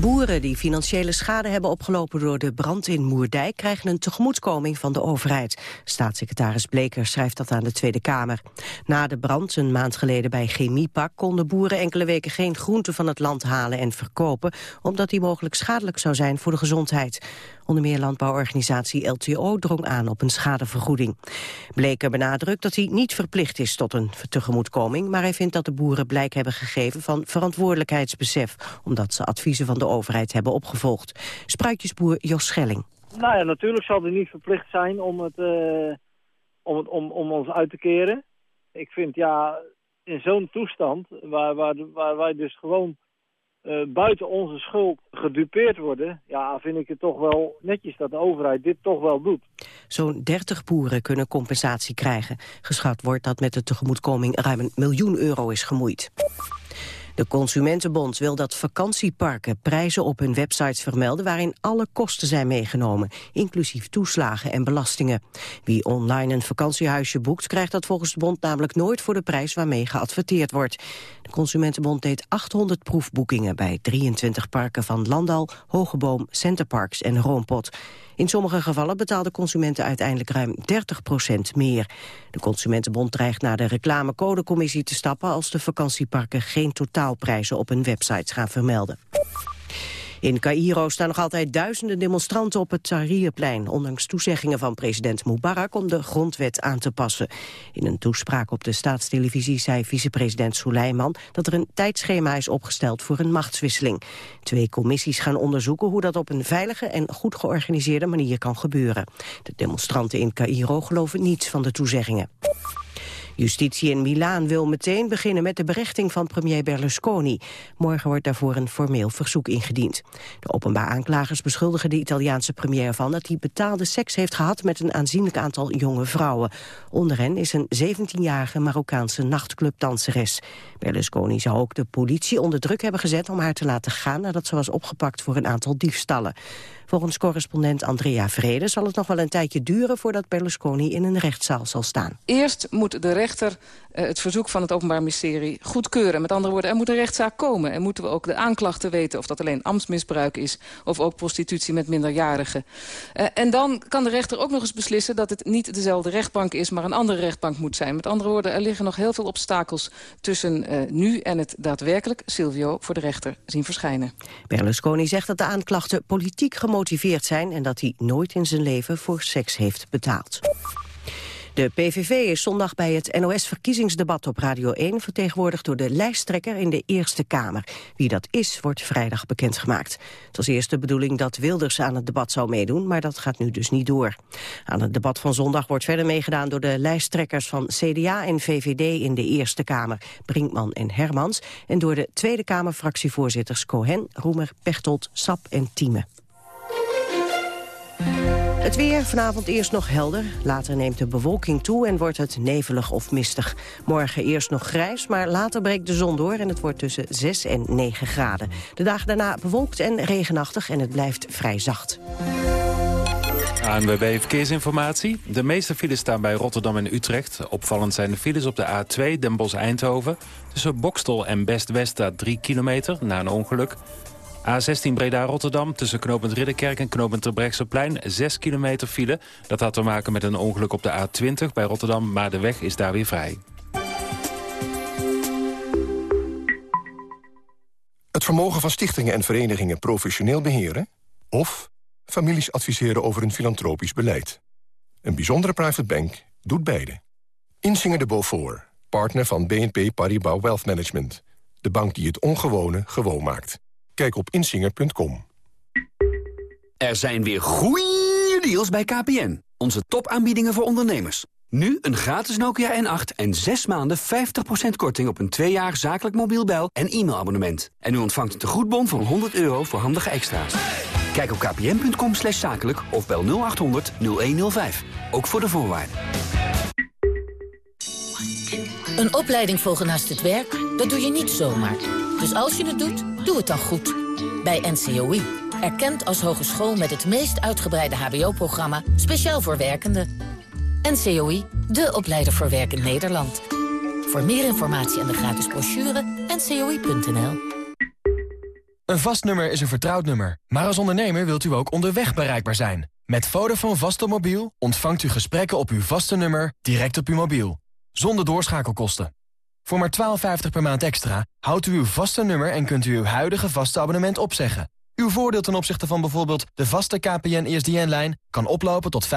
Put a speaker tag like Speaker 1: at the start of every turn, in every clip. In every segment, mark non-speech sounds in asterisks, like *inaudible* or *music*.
Speaker 1: Boeren die financiële schade hebben opgelopen door de brand in Moerdijk krijgen een tegemoetkoming van de overheid. Staatssecretaris Bleker schrijft dat aan de Tweede Kamer. Na de brand een maand geleden bij Chemiepak konden boeren enkele weken geen groenten van het land halen en verkopen, omdat die mogelijk schadelijk zou zijn voor de gezondheid. Onder meer landbouworganisatie LTO drong aan op een schadevergoeding. Bleker benadrukt dat hij niet verplicht is tot een tegemoetkoming, maar hij vindt dat de boeren blijk hebben gegeven van verantwoordelijkheidsbesef, omdat ze adviezen van de overheid hebben opgevolgd. Spruitjesboer Jos Schelling.
Speaker 2: Nou ja, natuurlijk zal hij niet verplicht zijn om, het, uh, om, het, om, om ons uit te keren. Ik vind ja, in zo'n toestand, waar, waar, waar wij dus gewoon uh, buiten onze schuld gedupeerd worden... ja, vind ik het toch wel netjes dat de overheid dit toch wel doet.
Speaker 1: Zo'n 30 boeren kunnen compensatie krijgen. Geschat wordt dat met de tegemoetkoming ruim een miljoen euro is gemoeid. De Consumentenbond wil dat vakantieparken prijzen op hun websites vermelden waarin alle kosten zijn meegenomen, inclusief toeslagen en belastingen. Wie online een vakantiehuisje boekt, krijgt dat volgens de bond namelijk nooit voor de prijs waarmee geadverteerd wordt. De Consumentenbond deed 800 proefboekingen bij 23 parken van Landal, Hogeboom, Centerparks en Roompot. In sommige gevallen betaalden consumenten uiteindelijk ruim 30% meer. De Consumentenbond dreigt naar de reclamecodecommissie te stappen... als de vakantieparken geen totaalprijzen op hun websites gaan vermelden. In Cairo staan nog altijd duizenden demonstranten op het Tahrirplein... ondanks toezeggingen van president Mubarak om de grondwet aan te passen. In een toespraak op de staatstelevisie zei vicepresident Suleiman... dat er een tijdschema is opgesteld voor een machtswisseling. Twee commissies gaan onderzoeken hoe dat op een veilige en goed georganiseerde manier kan gebeuren. De demonstranten in Cairo geloven niets van de toezeggingen. Justitie in Milaan wil meteen beginnen met de berechting van premier Berlusconi. Morgen wordt daarvoor een formeel verzoek ingediend. De openbaar aanklagers beschuldigen de Italiaanse premier ervan dat hij betaalde seks heeft gehad met een aanzienlijk aantal jonge vrouwen. Onder hen is een 17-jarige Marokkaanse nachtclubdanseres. Berlusconi zou ook de politie onder druk hebben gezet om haar te laten gaan nadat ze was opgepakt voor een aantal diefstallen. Volgens correspondent Andrea Vrede zal het nog wel een tijdje duren voordat Berlusconi in een rechtszaal zal staan.
Speaker 3: Eerst moet de rechter uh, het verzoek van het Openbaar Ministerie goedkeuren. Met andere woorden, er moet een rechtszaak komen. En moeten we ook de aanklachten weten of dat alleen ambtsmisbruik is... of ook prostitutie met minderjarigen. Uh, en dan kan de rechter ook nog eens beslissen dat het niet dezelfde rechtbank is... maar een andere rechtbank moet zijn. Met andere woorden, er liggen nog heel veel obstakels tussen uh, nu en het daadwerkelijk Silvio voor de rechter zien verschijnen.
Speaker 1: Berlusconi zegt dat de aanklachten politiek gemotiveerd zijn... en dat hij nooit in zijn leven voor seks heeft betaald. De PVV is zondag bij het NOS-verkiezingsdebat op Radio 1... vertegenwoordigd door de lijsttrekker in de Eerste Kamer. Wie dat is, wordt vrijdag bekendgemaakt. Het was eerst de bedoeling dat Wilders aan het debat zou meedoen... maar dat gaat nu dus niet door. Aan het debat van zondag wordt verder meegedaan... door de lijsttrekkers van CDA en VVD in de Eerste Kamer... Brinkman en Hermans... en door de Tweede Kamer-fractievoorzitters Cohen, Roemer, Pechtold, Sap en Thieme. Het weer, vanavond eerst nog helder. Later neemt de bewolking toe en wordt het nevelig of mistig. Morgen eerst nog grijs, maar later breekt de zon door... en het wordt tussen 6 en 9 graden. De dagen daarna bewolkt en regenachtig en het blijft vrij zacht.
Speaker 4: ANWB Verkeersinformatie. De meeste files staan bij Rotterdam en Utrecht. Opvallend zijn de files op de A2 Den Bosch-Eindhoven. Tussen Bokstel en Best-West staat 3 kilometer na een ongeluk. A16 Breda-Rotterdam tussen knooppunt Ridderkerk en knooppunt Terbrechtseplein 6 kilometer file. Dat had te maken met een ongeluk op de A20 bij Rotterdam, maar de weg is daar weer vrij.
Speaker 5: Het vermogen van stichtingen en verenigingen professioneel beheren... of families adviseren over een filantropisch beleid. Een bijzondere private bank doet beide. Insinger de Beaufort, partner van BNP Paribas Wealth Management. De bank die het ongewone gewoon maakt. Kijk op insinger.com.
Speaker 6: Er zijn weer goeie deals bij KPN. Onze topaanbiedingen voor ondernemers. Nu een gratis Nokia N8 en 6 maanden 50% korting op een 2 jaar zakelijk mobiel bel- en e-mailabonnement. En u ontvangt een tegoedbon van 100 euro voor handige extra's. Kijk op kpn.com slash zakelijk of bel 0800 0105. Ook voor de voorwaarden.
Speaker 7: Een opleiding volgen naast het werk, dat doe je niet zomaar. Dus als je het doet, doe het dan goed. Bij NCOI. Erkend als hogeschool met het meest uitgebreide hbo-programma... speciaal voor werkenden. NCOI, de opleider voor werk in Nederland. Voor meer informatie en de gratis brochure, ncoi.nl.
Speaker 8: Een vast nummer is een vertrouwd nummer. Maar als ondernemer wilt u ook onderweg bereikbaar zijn. Met Vodafone vaste mobiel ontvangt u gesprekken op uw vaste nummer direct op uw mobiel. Zonder doorschakelkosten. Voor maar 12,50 per maand extra houdt u uw vaste nummer en kunt u uw huidige vaste abonnement opzeggen. Uw voordeel ten opzichte van bijvoorbeeld de vaste KPN-ESDN-lijn kan oplopen tot 50%.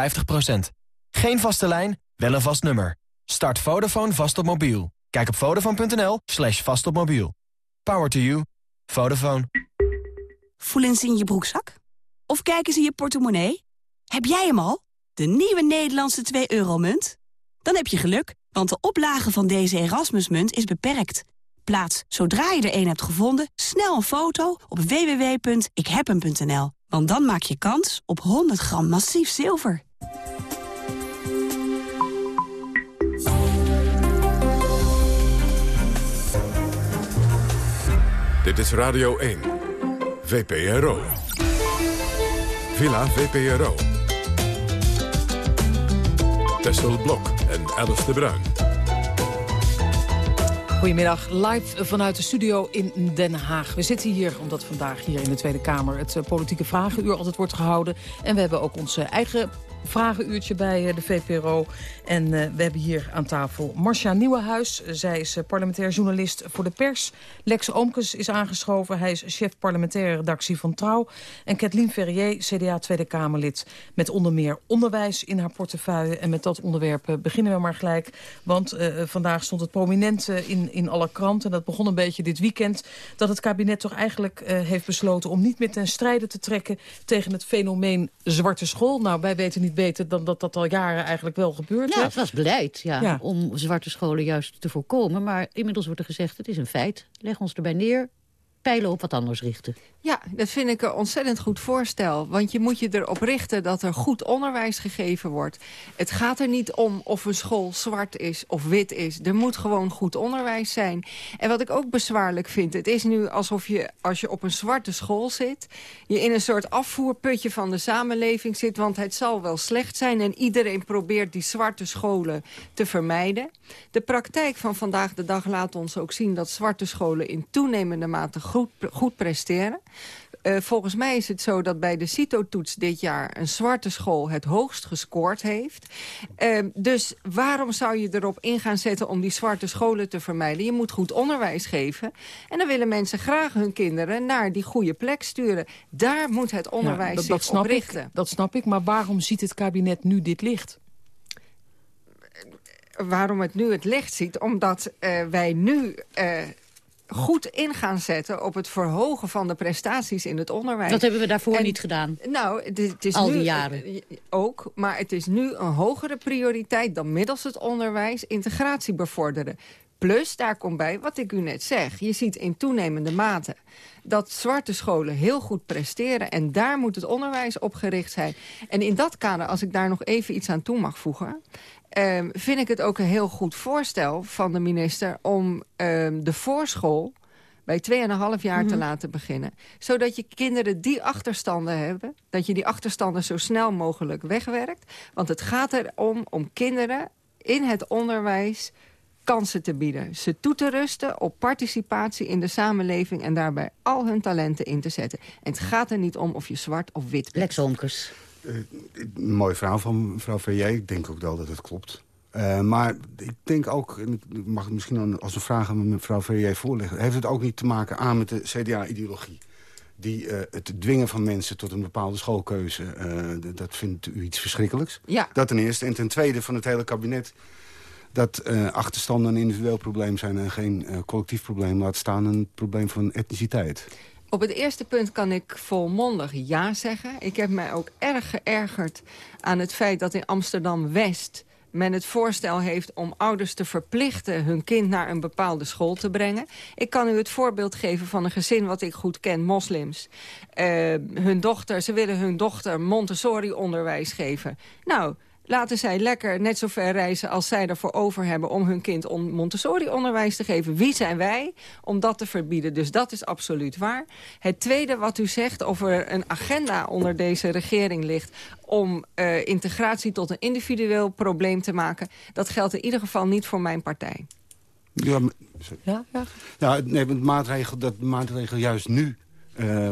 Speaker 8: Geen vaste lijn, wel een vast nummer. Start Vodafone vast op mobiel. Kijk op vodafone.nl slash vast op mobiel. Power to you. Vodafone.
Speaker 9: Voelen ze in je broekzak? Of kijken ze in je portemonnee? Heb jij hem al? De nieuwe Nederlandse 2-euro-munt? Dan heb je geluk, want de oplage van deze Erasmusmunt is beperkt. Plaats, zodra je er een hebt gevonden, snel een foto op www.ikhebhem.nl. Want dan maak je kans op 100 gram massief zilver.
Speaker 10: Dit is Radio 1. VPRO. Villa VPRO. Tessel Blok en Alice de Bruin.
Speaker 11: Goedemiddag, live vanuit de studio in Den Haag. We zitten hier omdat vandaag hier in de Tweede Kamer het eh, politieke vragenuur altijd wordt gehouden. En we hebben ook onze eigen vragenuurtje bij eh, de VPRO. En uh, we hebben hier aan tafel Marcia Nieuwenhuis. Zij is uh, parlementair journalist voor de pers. Lex Oomkes is aangeschoven. Hij is chef parlementaire redactie van Trouw. En Kathleen Ferrier, CDA Tweede Kamerlid. Met onder meer onderwijs in haar portefeuille. En met dat onderwerp beginnen we maar gelijk. Want vandaag stond het prominent in, in alle kranten. En dat begon een beetje dit weekend. Dat het kabinet toch eigenlijk heeft besloten om niet meer ten strijde te trekken... tegen het fenomeen zwarte school. Nou, wij weten niet beter dan dat dat al jaren eigenlijk wel gebeurt.
Speaker 12: Ja, het was beleid ja, om zwarte scholen juist te voorkomen. Maar inmiddels wordt er gezegd, het is een feit. Leg ons erbij neer, op wat anders richten.
Speaker 13: Ja, dat vind ik een ontzettend goed voorstel. Want je moet je erop richten dat er goed onderwijs gegeven wordt. Het gaat er niet om of een school zwart is of wit is. Er moet gewoon goed onderwijs zijn. En wat ik ook bezwaarlijk vind... het is nu alsof je, als je op een zwarte school zit... je in een soort afvoerputje van de samenleving zit... want het zal wel slecht zijn en iedereen probeert die zwarte scholen te vermijden. De praktijk van vandaag de dag laat ons ook zien... dat zwarte scholen in toenemende mate goed, goed presteren. Uh, volgens mij is het zo dat bij de CITO-toets dit jaar... een zwarte school het hoogst gescoord heeft. Uh, dus waarom zou je erop in gaan zetten om die zwarte scholen te vermijden? Je moet goed onderwijs geven. En dan willen mensen graag hun kinderen naar die goede plek sturen. Daar moet het onderwijs ja, dat, dat
Speaker 11: snap
Speaker 13: richten.
Speaker 11: Ik, dat snap ik, maar waarom ziet het kabinet nu dit licht?
Speaker 13: Waarom het nu het licht ziet? Omdat uh, wij nu goed in gaan zetten op het verhogen van de prestaties in het onderwijs.
Speaker 12: Dat hebben we daarvoor niet gedaan.
Speaker 13: Nou, het, is
Speaker 12: Al
Speaker 13: nu,
Speaker 12: die jaren.
Speaker 13: Eh, ook, maar het is nu een hogere prioriteit dan middels het onderwijs integratie bevorderen. Plus, daar komt bij wat ik u net zeg. Je ziet in toenemende mate dat zwarte scholen heel goed presteren... en daar moet het onderwijs op gericht zijn. En in dat kader, als ik daar nog even iets aan toe mag voegen... Um, vind ik het ook een heel goed voorstel van de minister... om um, de voorschool bij 2,5 jaar te mhm. laten beginnen. Zodat je kinderen die achterstanden hebben... dat je die achterstanden zo snel mogelijk wegwerkt. Want het gaat erom om kinderen in het onderwijs kansen te bieden. Ze toe te rusten op participatie in de samenleving... en daarbij al hun talenten in te zetten. En het gaat er niet om of je zwart of wit bent.
Speaker 12: Lex.
Speaker 14: Een mooi verhaal van mevrouw Verrier. Ik denk ook wel dat het klopt. Uh, maar ik denk ook, en ik mag het misschien als een vraag aan mevrouw Verrier voorleggen... heeft het ook niet te maken aan met de CDA-ideologie? Die uh, het dwingen van mensen tot een bepaalde schoolkeuze, uh, dat vindt u iets verschrikkelijks?
Speaker 13: Ja.
Speaker 14: Dat ten eerste. En ten tweede van het hele kabinet dat achterstanden een individueel probleem zijn... en geen collectief probleem, laat staan een probleem van etniciteit.
Speaker 13: Op het eerste punt kan ik volmondig ja zeggen. Ik heb mij ook erg geërgerd aan het feit dat in Amsterdam-West men het voorstel heeft om ouders te verplichten... hun kind naar een bepaalde school te brengen. Ik kan u het voorbeeld geven van een gezin wat ik goed ken, moslims. Uh, hun dochter, ze willen hun dochter Montessori-onderwijs geven. Nou, Laten zij lekker net zo ver reizen als zij ervoor over hebben... om hun kind Montessori-onderwijs te geven. Wie zijn wij om dat te verbieden? Dus dat is absoluut waar. Het tweede wat u zegt over een agenda onder deze regering ligt... om uh, integratie tot een individueel probleem te maken... dat geldt in ieder geval niet voor mijn partij.
Speaker 14: Ja,
Speaker 11: ja, ja.
Speaker 14: ja nee, maatregel, dat maatregel juist nu uh,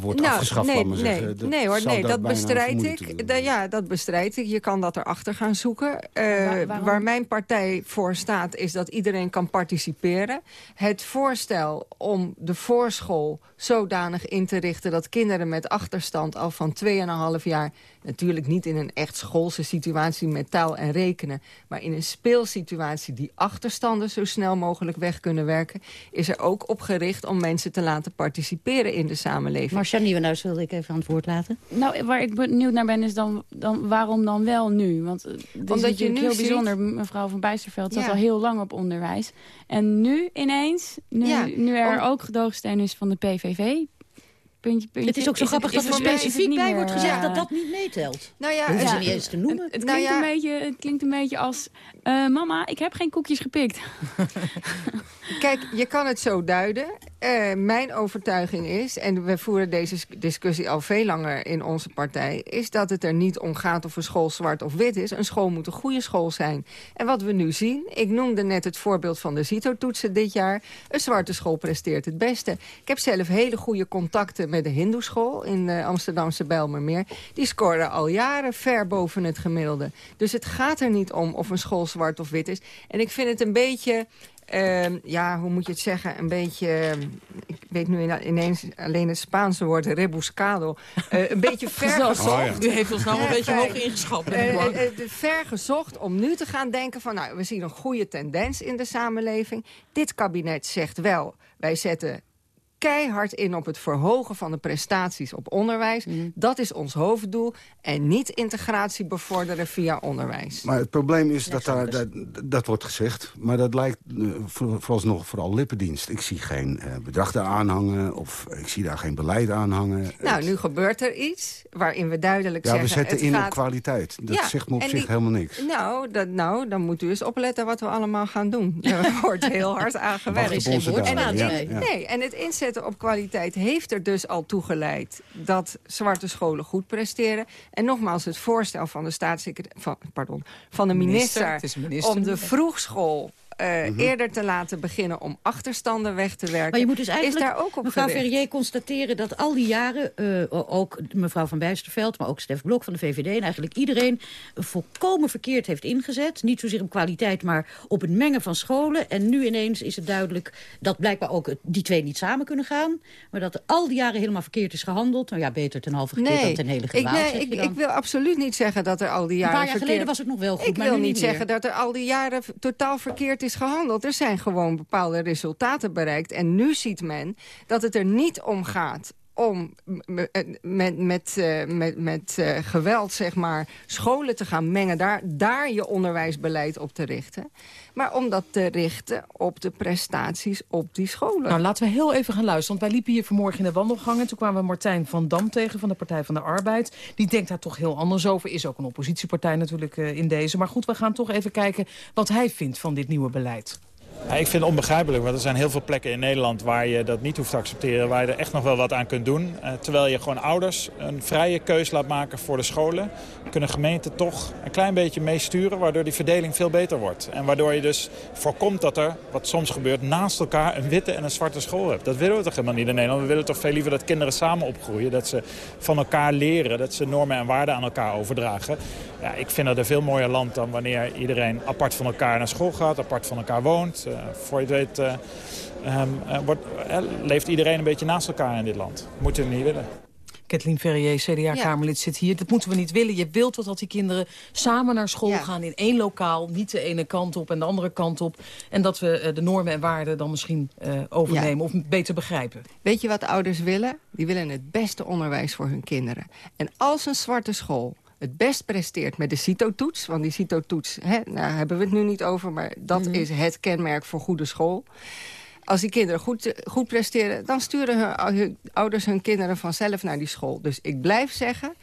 Speaker 14: wordt nou, afgeschaft,
Speaker 13: nee,
Speaker 14: maar
Speaker 13: nee,
Speaker 14: zeggen. Dat
Speaker 13: nee hoor, nee, dat bestrijd
Speaker 14: ik.
Speaker 13: Da, ja, dat bestrijd ik. Je kan dat erachter gaan zoeken. Uh, waar mijn partij voor staat, is dat iedereen kan participeren. Het voorstel om de voorschool zodanig in te richten... dat kinderen met achterstand al van 2,5 jaar Natuurlijk niet in een echt schoolse situatie met taal en rekenen. Maar in een speelsituatie die achterstanden zo snel mogelijk weg kunnen werken... is er ook op gericht om mensen te laten participeren in de samenleving.
Speaker 12: Marcia Nieuwenhuis wilde ik even aan het woord laten.
Speaker 15: Nou, waar ik benieuwd naar ben is dan, dan waarom dan wel nu? Want het is Omdat je nu heel bijzonder. Mevrouw van Bijsterveld zat al heel lang op onderwijs. En nu ineens, nu, nu er ook gedoogsteun is van de PVV... Puntje, puntje.
Speaker 12: Het is ook zo grappig dat er specifiek bij wordt gezegd dat dat niet meetelt.
Speaker 13: Nou ja,
Speaker 12: hoeven ze niet eens te noemen.
Speaker 15: Het, klinkt, een beetje, het klinkt een beetje als... Uh, mama, ik heb geen koekjes gepikt. *laughs*
Speaker 13: Kijk, je kan het zo duiden. Uh, mijn overtuiging is, en we voeren deze discussie al veel langer in onze partij... is dat het er niet om gaat of een school zwart of wit is. Een school moet een goede school zijn. En wat we nu zien, ik noemde net het voorbeeld van de CITO-toetsen dit jaar. Een zwarte school presteert het beste. Ik heb zelf hele goede contacten met de hindoeschool in de Amsterdamse Bijlmermeer. Die scoren al jaren ver boven het gemiddelde. Dus het gaat er niet om of een school zwart of wit is. En ik vind het een beetje... Uh, ja, hoe moet je het zeggen? Een beetje, ik weet nu ineens alleen het Spaanse woord, rebuscado. Uh, een *laughs* beetje vergezocht. Oh,
Speaker 11: ja. U heeft ons nou een beetje hoog ingeschat. Uh,
Speaker 13: vergezocht om nu te gaan denken van, nou, we zien een goede tendens in de samenleving. Dit kabinet zegt wel, wij zetten keihard in op het verhogen van de prestaties op onderwijs. Mhm. Dat is ons hoofddoel. En niet integratie bevorderen via onderwijs.
Speaker 14: Maar het probleem is dat daar, dat, dat, wordt gezegd. Maar dat lijkt uh, vooralsnog vooral lippendienst. Ik zie geen uh, bedrag daar aanhangen. Of ik zie daar geen beleid aanhangen.
Speaker 13: Nou, nu gebeurt er iets waarin we duidelijk
Speaker 14: ja,
Speaker 13: zeggen...
Speaker 14: we zetten in op kwaliteit. Dat zegt me op zich helemaal niks.
Speaker 13: Nou, dat, nou, dan moet u eens opletten wat we allemaal gaan doen. *laughs* Er wordt heel hard aan gewerkt.
Speaker 14: En
Speaker 13: nee, en het inzetten op kwaliteit heeft er dus al toegeleid... dat zwarte scholen goed presteren. En nogmaals, het voorstel van de, staatssecretaris, van, pardon, van de minister, minister om de vroegschool uh, eerder te laten beginnen om achterstanden weg te werken.
Speaker 12: Maar je moet dus eigenlijk,
Speaker 13: is daar ook op
Speaker 12: mevrouw
Speaker 13: gericht.
Speaker 12: Verrier, constateren dat al die jaren... Uh, ook mevrouw Van Bijsterveld, maar ook Stef Blok van de VVD... en eigenlijk iedereen volkomen verkeerd heeft ingezet. Niet zozeer op kwaliteit, maar op het mengen van scholen. En nu ineens is het duidelijk dat blijkbaar ook die twee niet samen kunnen gaan. Maar dat er al die jaren helemaal verkeerd is gehandeld. Nou ja, beter ten halve gekeerd
Speaker 13: nee,
Speaker 12: dan ten hele gedwaald.
Speaker 13: Ik, nee, ik, ik, wil absoluut niet zeggen dat er al die jaren
Speaker 12: Een paar jaar
Speaker 13: verkeerd...
Speaker 12: geleden was het nog wel goed,
Speaker 13: Ik
Speaker 12: maar
Speaker 13: wil
Speaker 12: nu
Speaker 13: niet
Speaker 12: niet
Speaker 13: zeggen
Speaker 12: meer.
Speaker 13: dat er al die jaren totaal verkeerd is gehandeld. Er zijn gewoon bepaalde resultaten bereikt. En nu ziet men dat het er niet om gaat om met, met, uh, met, met uh, geweld zeg maar, scholen te gaan mengen... Daar, daar je onderwijsbeleid op te richten. Maar om dat te richten op de prestaties op die scholen.
Speaker 11: Nou, laten we heel even gaan luisteren. Want wij liepen hier vanmorgen in de wandelgang... en toen kwamen we Martijn van Dam tegen van de Partij van de Arbeid. Die denkt daar toch heel anders over. Is ook een oppositiepartij natuurlijk in deze. Maar goed, we gaan toch even kijken wat hij vindt van dit nieuwe beleid.
Speaker 16: Ja, ik vind het onbegrijpelijk, want er zijn heel veel plekken in Nederland waar je dat niet hoeft te accepteren. Waar je er echt nog wel wat aan kunt doen. Uh, terwijl je gewoon ouders een vrije keus laat maken voor de scholen. Kunnen gemeenten toch een klein beetje meesturen, waardoor die verdeling veel beter wordt. En waardoor je dus voorkomt dat er, wat soms gebeurt, naast elkaar een witte en een zwarte school hebt. Dat willen we toch helemaal niet in Nederland. We willen toch veel liever dat kinderen samen opgroeien. Dat ze van elkaar leren, dat ze normen en waarden aan elkaar overdragen. Ja, ik vind dat een veel mooier land dan wanneer iedereen apart van elkaar naar school gaat, apart van elkaar woont. Uh, voor je het weet uh, um, uh, wordt, leeft iedereen een beetje naast elkaar in dit land. Moeten we niet willen.
Speaker 11: Kathleen Ferrier, CDA-Kamerlid, ja. zit hier. Dat moeten we niet willen. Je wilt dat die kinderen samen naar school ja. gaan in één lokaal. Niet de ene kant op en de andere kant op. En dat we uh, de normen en waarden dan misschien uh, overnemen ja. of beter begrijpen.
Speaker 13: Weet je wat ouders willen? Die willen het beste onderwijs voor hun kinderen. En als een zwarte school het best presteert met de CITO-toets. Want die CITO-toets, nou, hebben we het nu niet over... maar dat mm -hmm. is het kenmerk voor goede school. Als die kinderen goed, goed presteren... dan sturen hun, hun ouders hun kinderen vanzelf naar die school. Dus ik blijf zeggen...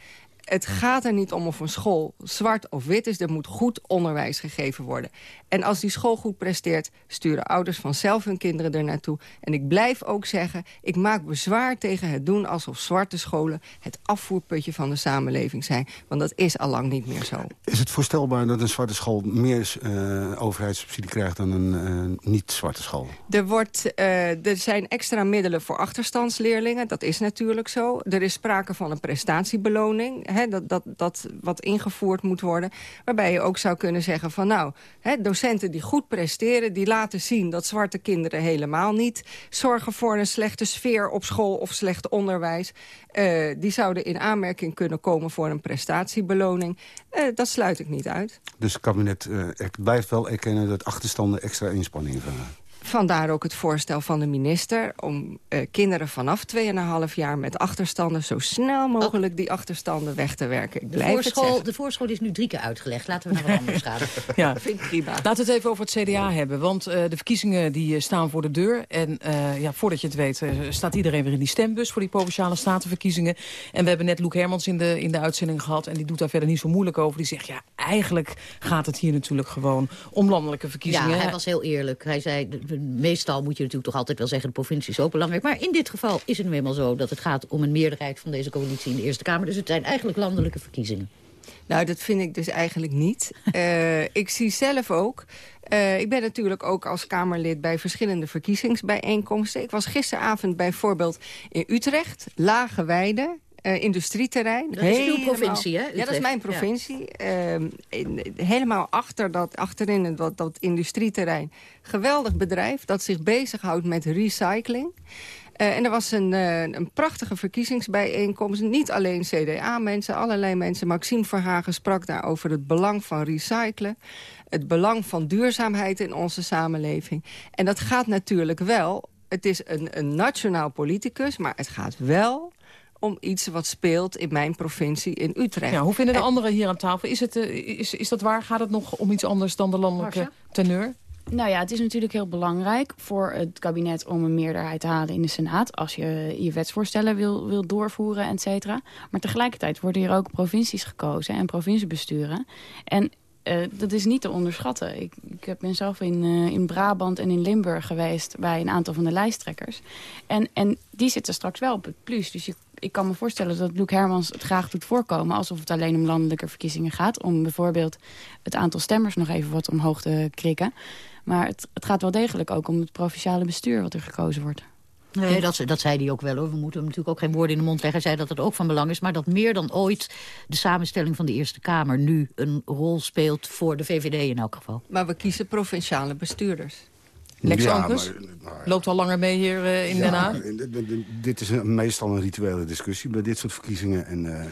Speaker 13: Het gaat er niet om of een school zwart of wit is. Er moet goed onderwijs gegeven worden. En als die school goed presteert, sturen ouders vanzelf hun kinderen er naartoe. En ik blijf ook zeggen, ik maak bezwaar tegen het doen alsof zwarte scholen het afvoerputje van de samenleving zijn. Want dat is al lang niet meer zo.
Speaker 14: Is het voorstelbaar dat een zwarte school meer uh, overheidssubsidie krijgt dan een uh, niet-zwarte school?
Speaker 13: Er, wordt, uh, er zijn extra middelen voor achterstandsleerlingen. Dat is natuurlijk zo. Er is sprake van een prestatiebeloning. Dat, dat, dat wat ingevoerd moet worden. Waarbij je ook zou kunnen zeggen van nou, hè, docenten die goed presteren... die laten zien dat zwarte kinderen helemaal niet zorgen voor een slechte sfeer op school of slecht onderwijs. Uh, die zouden in aanmerking kunnen komen voor een prestatiebeloning. Uh, dat sluit ik niet uit.
Speaker 14: Dus het kabinet uh, blijft wel erkennen dat achterstanden extra inspanningen vragen?
Speaker 13: Vandaar ook het voorstel van de minister om uh, kinderen vanaf 2,5 jaar met achterstanden... zo snel mogelijk die achterstanden weg te werken. Ik
Speaker 12: de, voorschool, de voorschool is nu drie keer uitgelegd. Laten we naar wat anders gaan. *laughs*
Speaker 11: ja, vind ik prima. Laten we het even over het CDA hebben. Want uh, de verkiezingen die uh, staan voor de deur. En ja, voordat je het weet staat iedereen weer in die stembus... voor die Provinciale Statenverkiezingen. En we hebben net Loek Hermans in de, in de uitzending gehad. En die doet daar verder niet zo moeilijk over. Die zegt, ja, eigenlijk gaat het hier natuurlijk gewoon om landelijke verkiezingen.
Speaker 12: Ja, hij was heel eerlijk. Hij zei meestal moet je natuurlijk toch altijd wel zeggen... de provincie is ook belangrijk. Maar in dit geval is het nu eenmaal zo dat het gaat om een meerderheid... van deze coalitie in de Eerste Kamer. Dus het zijn eigenlijk landelijke verkiezingen.
Speaker 13: Nou, dat vind ik dus eigenlijk niet. uh, *laughs* ik zie zelf ook... Uh, ik ben natuurlijk ook als Kamerlid bij verschillende verkiezingsbijeenkomsten. Ik was gisteravond bijvoorbeeld in Utrecht, Lage Weide... Uh, industrieterrein.
Speaker 12: Dat is uw provincie, hè?
Speaker 13: Utrecht. Ja, dat is mijn provincie. Ja. Uh, in, helemaal achter dat, achterin dat, dat industrieterrein. Geweldig bedrijf dat zich bezighoudt met recycling. Uh, en er was een, uh, een prachtige verkiezingsbijeenkomst. Niet alleen CDA-mensen, allerlei mensen. Maxime Verhagen sprak daar over het belang van recyclen. Het belang van duurzaamheid in onze samenleving. En dat gaat natuurlijk wel... Het is een, een nationaal politicus, maar het gaat wel om iets wat speelt in mijn provincie in Utrecht.
Speaker 11: Ja, hoe vinden de anderen hier aan tafel? Is, het, uh, is, is dat waar? Gaat het nog om iets anders dan de landelijke teneur?
Speaker 15: Nou ja, het is natuurlijk heel belangrijk voor het kabinet om een meerderheid te halen in de Senaat. Als je je wetsvoorstellen wil, wil doorvoeren, et cetera. Maar tegelijkertijd worden hier ook provincies gekozen en provinciebesturen. En uh, dat is niet te onderschatten. Ik, ik ben zelf in, uh, in Brabant en in Limburg geweest bij een aantal van de lijsttrekkers. En, en die zitten straks wel op het plus. Dus je, ik kan me voorstellen dat Luc Hermans het graag doet voorkomen... alsof het alleen om landelijke verkiezingen gaat. Om bijvoorbeeld het aantal stemmers nog even wat omhoog te krikken. Maar het, het gaat wel degelijk ook om het provinciale bestuur wat er gekozen wordt.
Speaker 12: Nee, dat, dat zei hij ook wel hoor. We moeten hem natuurlijk ook geen woorden in de mond leggen. Hij zei dat het ook van belang is. Maar dat meer dan ooit de samenstelling van de Eerste Kamer... nu een rol speelt voor de VVD in elk geval.
Speaker 13: Maar we kiezen provinciale bestuurders.
Speaker 11: Lex ja, maar, maar, loopt al langer mee hier uh, in ja, Den Haag.
Speaker 14: Dit is een, meestal een rituele discussie bij dit soort verkiezingen. En uh,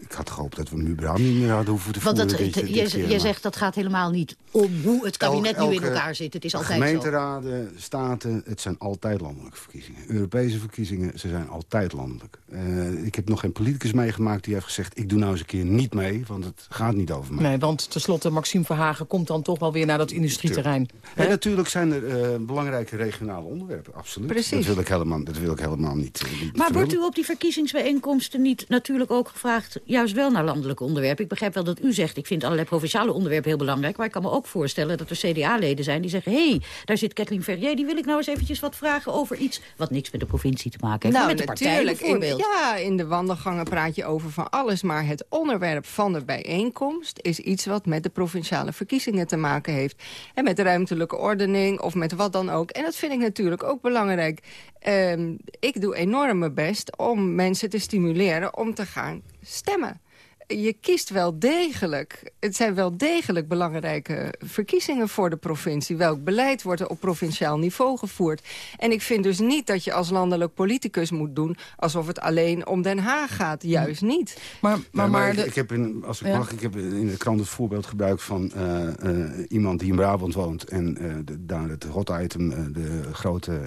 Speaker 14: ik had gehoopt dat we hem überhaupt niet meer hadden hoeven te
Speaker 12: Want dat, voeren. je, je zegt dat gaat helemaal niet om hoe het kabinet elke, nu in elkaar zit. Het is altijd
Speaker 14: gemeenteraden, zo. staten, het zijn altijd landelijke verkiezingen. Europese verkiezingen, ze zijn altijd landelijk. Uh, ik heb nog geen politicus meegemaakt die heeft gezegd... ik doe nou eens een keer niet mee, want het gaat niet over mij.
Speaker 11: Nee, want tenslotte Maxime Verhagen komt dan toch wel weer naar dat industrieterrein.
Speaker 14: En natuurlijk zijn er uh, belangrijke regionale onderwerpen, absoluut. Precies. Dat wil ik helemaal, dat wil ik helemaal niet, uh, niet
Speaker 12: Maar wordt u op die verkiezingsbijeenkomsten niet natuurlijk ook gevraagd... juist wel naar landelijke onderwerpen? Ik begrijp wel dat u zegt, ik vind allerlei provinciale onderwerpen heel belangrijk... maar ik kan me ook voorstellen dat er CDA-leden zijn die zeggen... hé, hey, daar zit Kathleen Ferrier, die wil ik nou eens eventjes wat vragen over iets... wat niks met de provincie te maken heeft, nou, met de partij bijvoorbeeld.
Speaker 13: In, ja, in de wandelgangen praat je over van alles... maar het onderwerp van de bijeenkomst is iets wat met de provinciale verkiezingen te maken heeft. En met ruimtelijke ordening of met wat dan ook. En dat vind ik natuurlijk ook belangrijk. Um, ik doe enorm mijn best om mensen te stimuleren om te gaan stemmen je kiest wel degelijk. Het zijn wel degelijk belangrijke verkiezingen voor de provincie. Welk beleid wordt er op provinciaal niveau gevoerd? En ik vind dus niet dat je als landelijk politicus moet doen... alsof het alleen om Den Haag gaat. Juist niet.
Speaker 14: Maar, maar, maar, ik, ik, heb in, als ik mag, ik heb in de krant het voorbeeld gebruikt van uh, uh, iemand die in Brabant woont... en uh, de, daar het hot item, de grote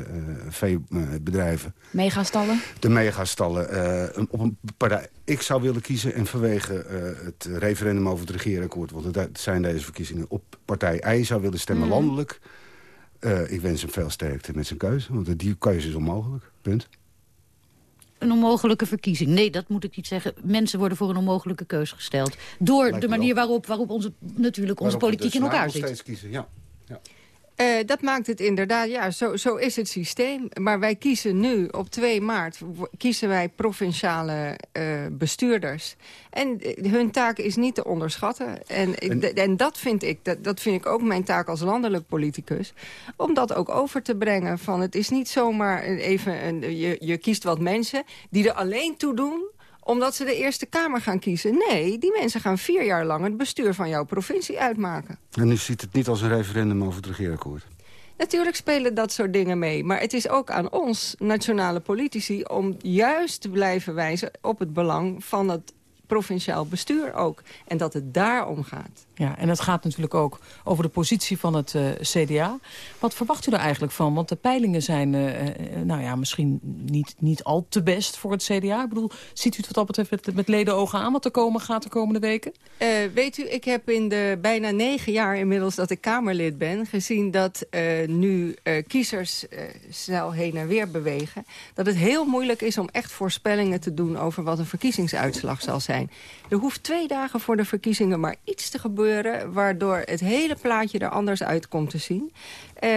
Speaker 14: veebedrijven...
Speaker 15: Megastallen?
Speaker 14: De megastallen. op een partij. Ik zou willen kiezen en vanwege uh, het referendum over het regeerakkoord... want het zijn deze verkiezingen op partij I zou willen stemmen mm. landelijk. Uh, ik wens hem veel sterkte met zijn keuze, want die keuze is onmogelijk. Punt.
Speaker 12: een onmogelijke verkiezing. Nee, dat moet ik niet zeggen. Mensen worden voor een onmogelijke keus gesteld. Door de manier waarop, waarop onze, natuurlijk onze politiek in elkaar zit.
Speaker 14: steeds kiezen, ja. ja.
Speaker 13: Uh, dat maakt het inderdaad, ja, zo, zo is het systeem. Maar wij kiezen nu, op 2 maart, kiezen wij provinciale uh, bestuurders. En uh, hun taak is niet te onderschatten. En, en, en, dat, vind ik, dat, dat vind ik ook mijn taak als landelijk politicus. Om dat ook over te brengen. Van het is niet zomaar even, een, je, je kiest wat mensen die er alleen toe doen omdat ze de Eerste Kamer gaan kiezen. Nee, die mensen gaan vier jaar lang het bestuur van jouw provincie uitmaken.
Speaker 14: En u ziet het niet als een referendum over het regeerakkoord?
Speaker 13: Natuurlijk spelen dat soort dingen mee. Maar het is ook aan ons, nationale politici... om juist te blijven wijzen op het belang van het provinciaal bestuur ook. En dat het daarom gaat.
Speaker 11: Ja, en het gaat natuurlijk ook over de positie van het uh, eh, CDA. Wat verwacht u er eigenlijk van? Want de peilingen zijn uh, nou ja, misschien niet, niet al te best voor het CDA. Ik bedoel, ziet u het wat dat betreft met, met ledenogen aan wat er komen gaat de komende weken?
Speaker 13: Weet u, ik heb in de bijna negen jaar inmiddels dat ik Kamerlid ben... gezien dat nu kiezers snel heen en weer bewegen. Dat het heel moeilijk is om echt voorspellingen te doen... over wat een verkiezingsuitslag zal zijn. Er hoeft twee dagen voor de verkiezingen maar iets te gebeuren waardoor het hele plaatje er anders uit komt te zien. Uh,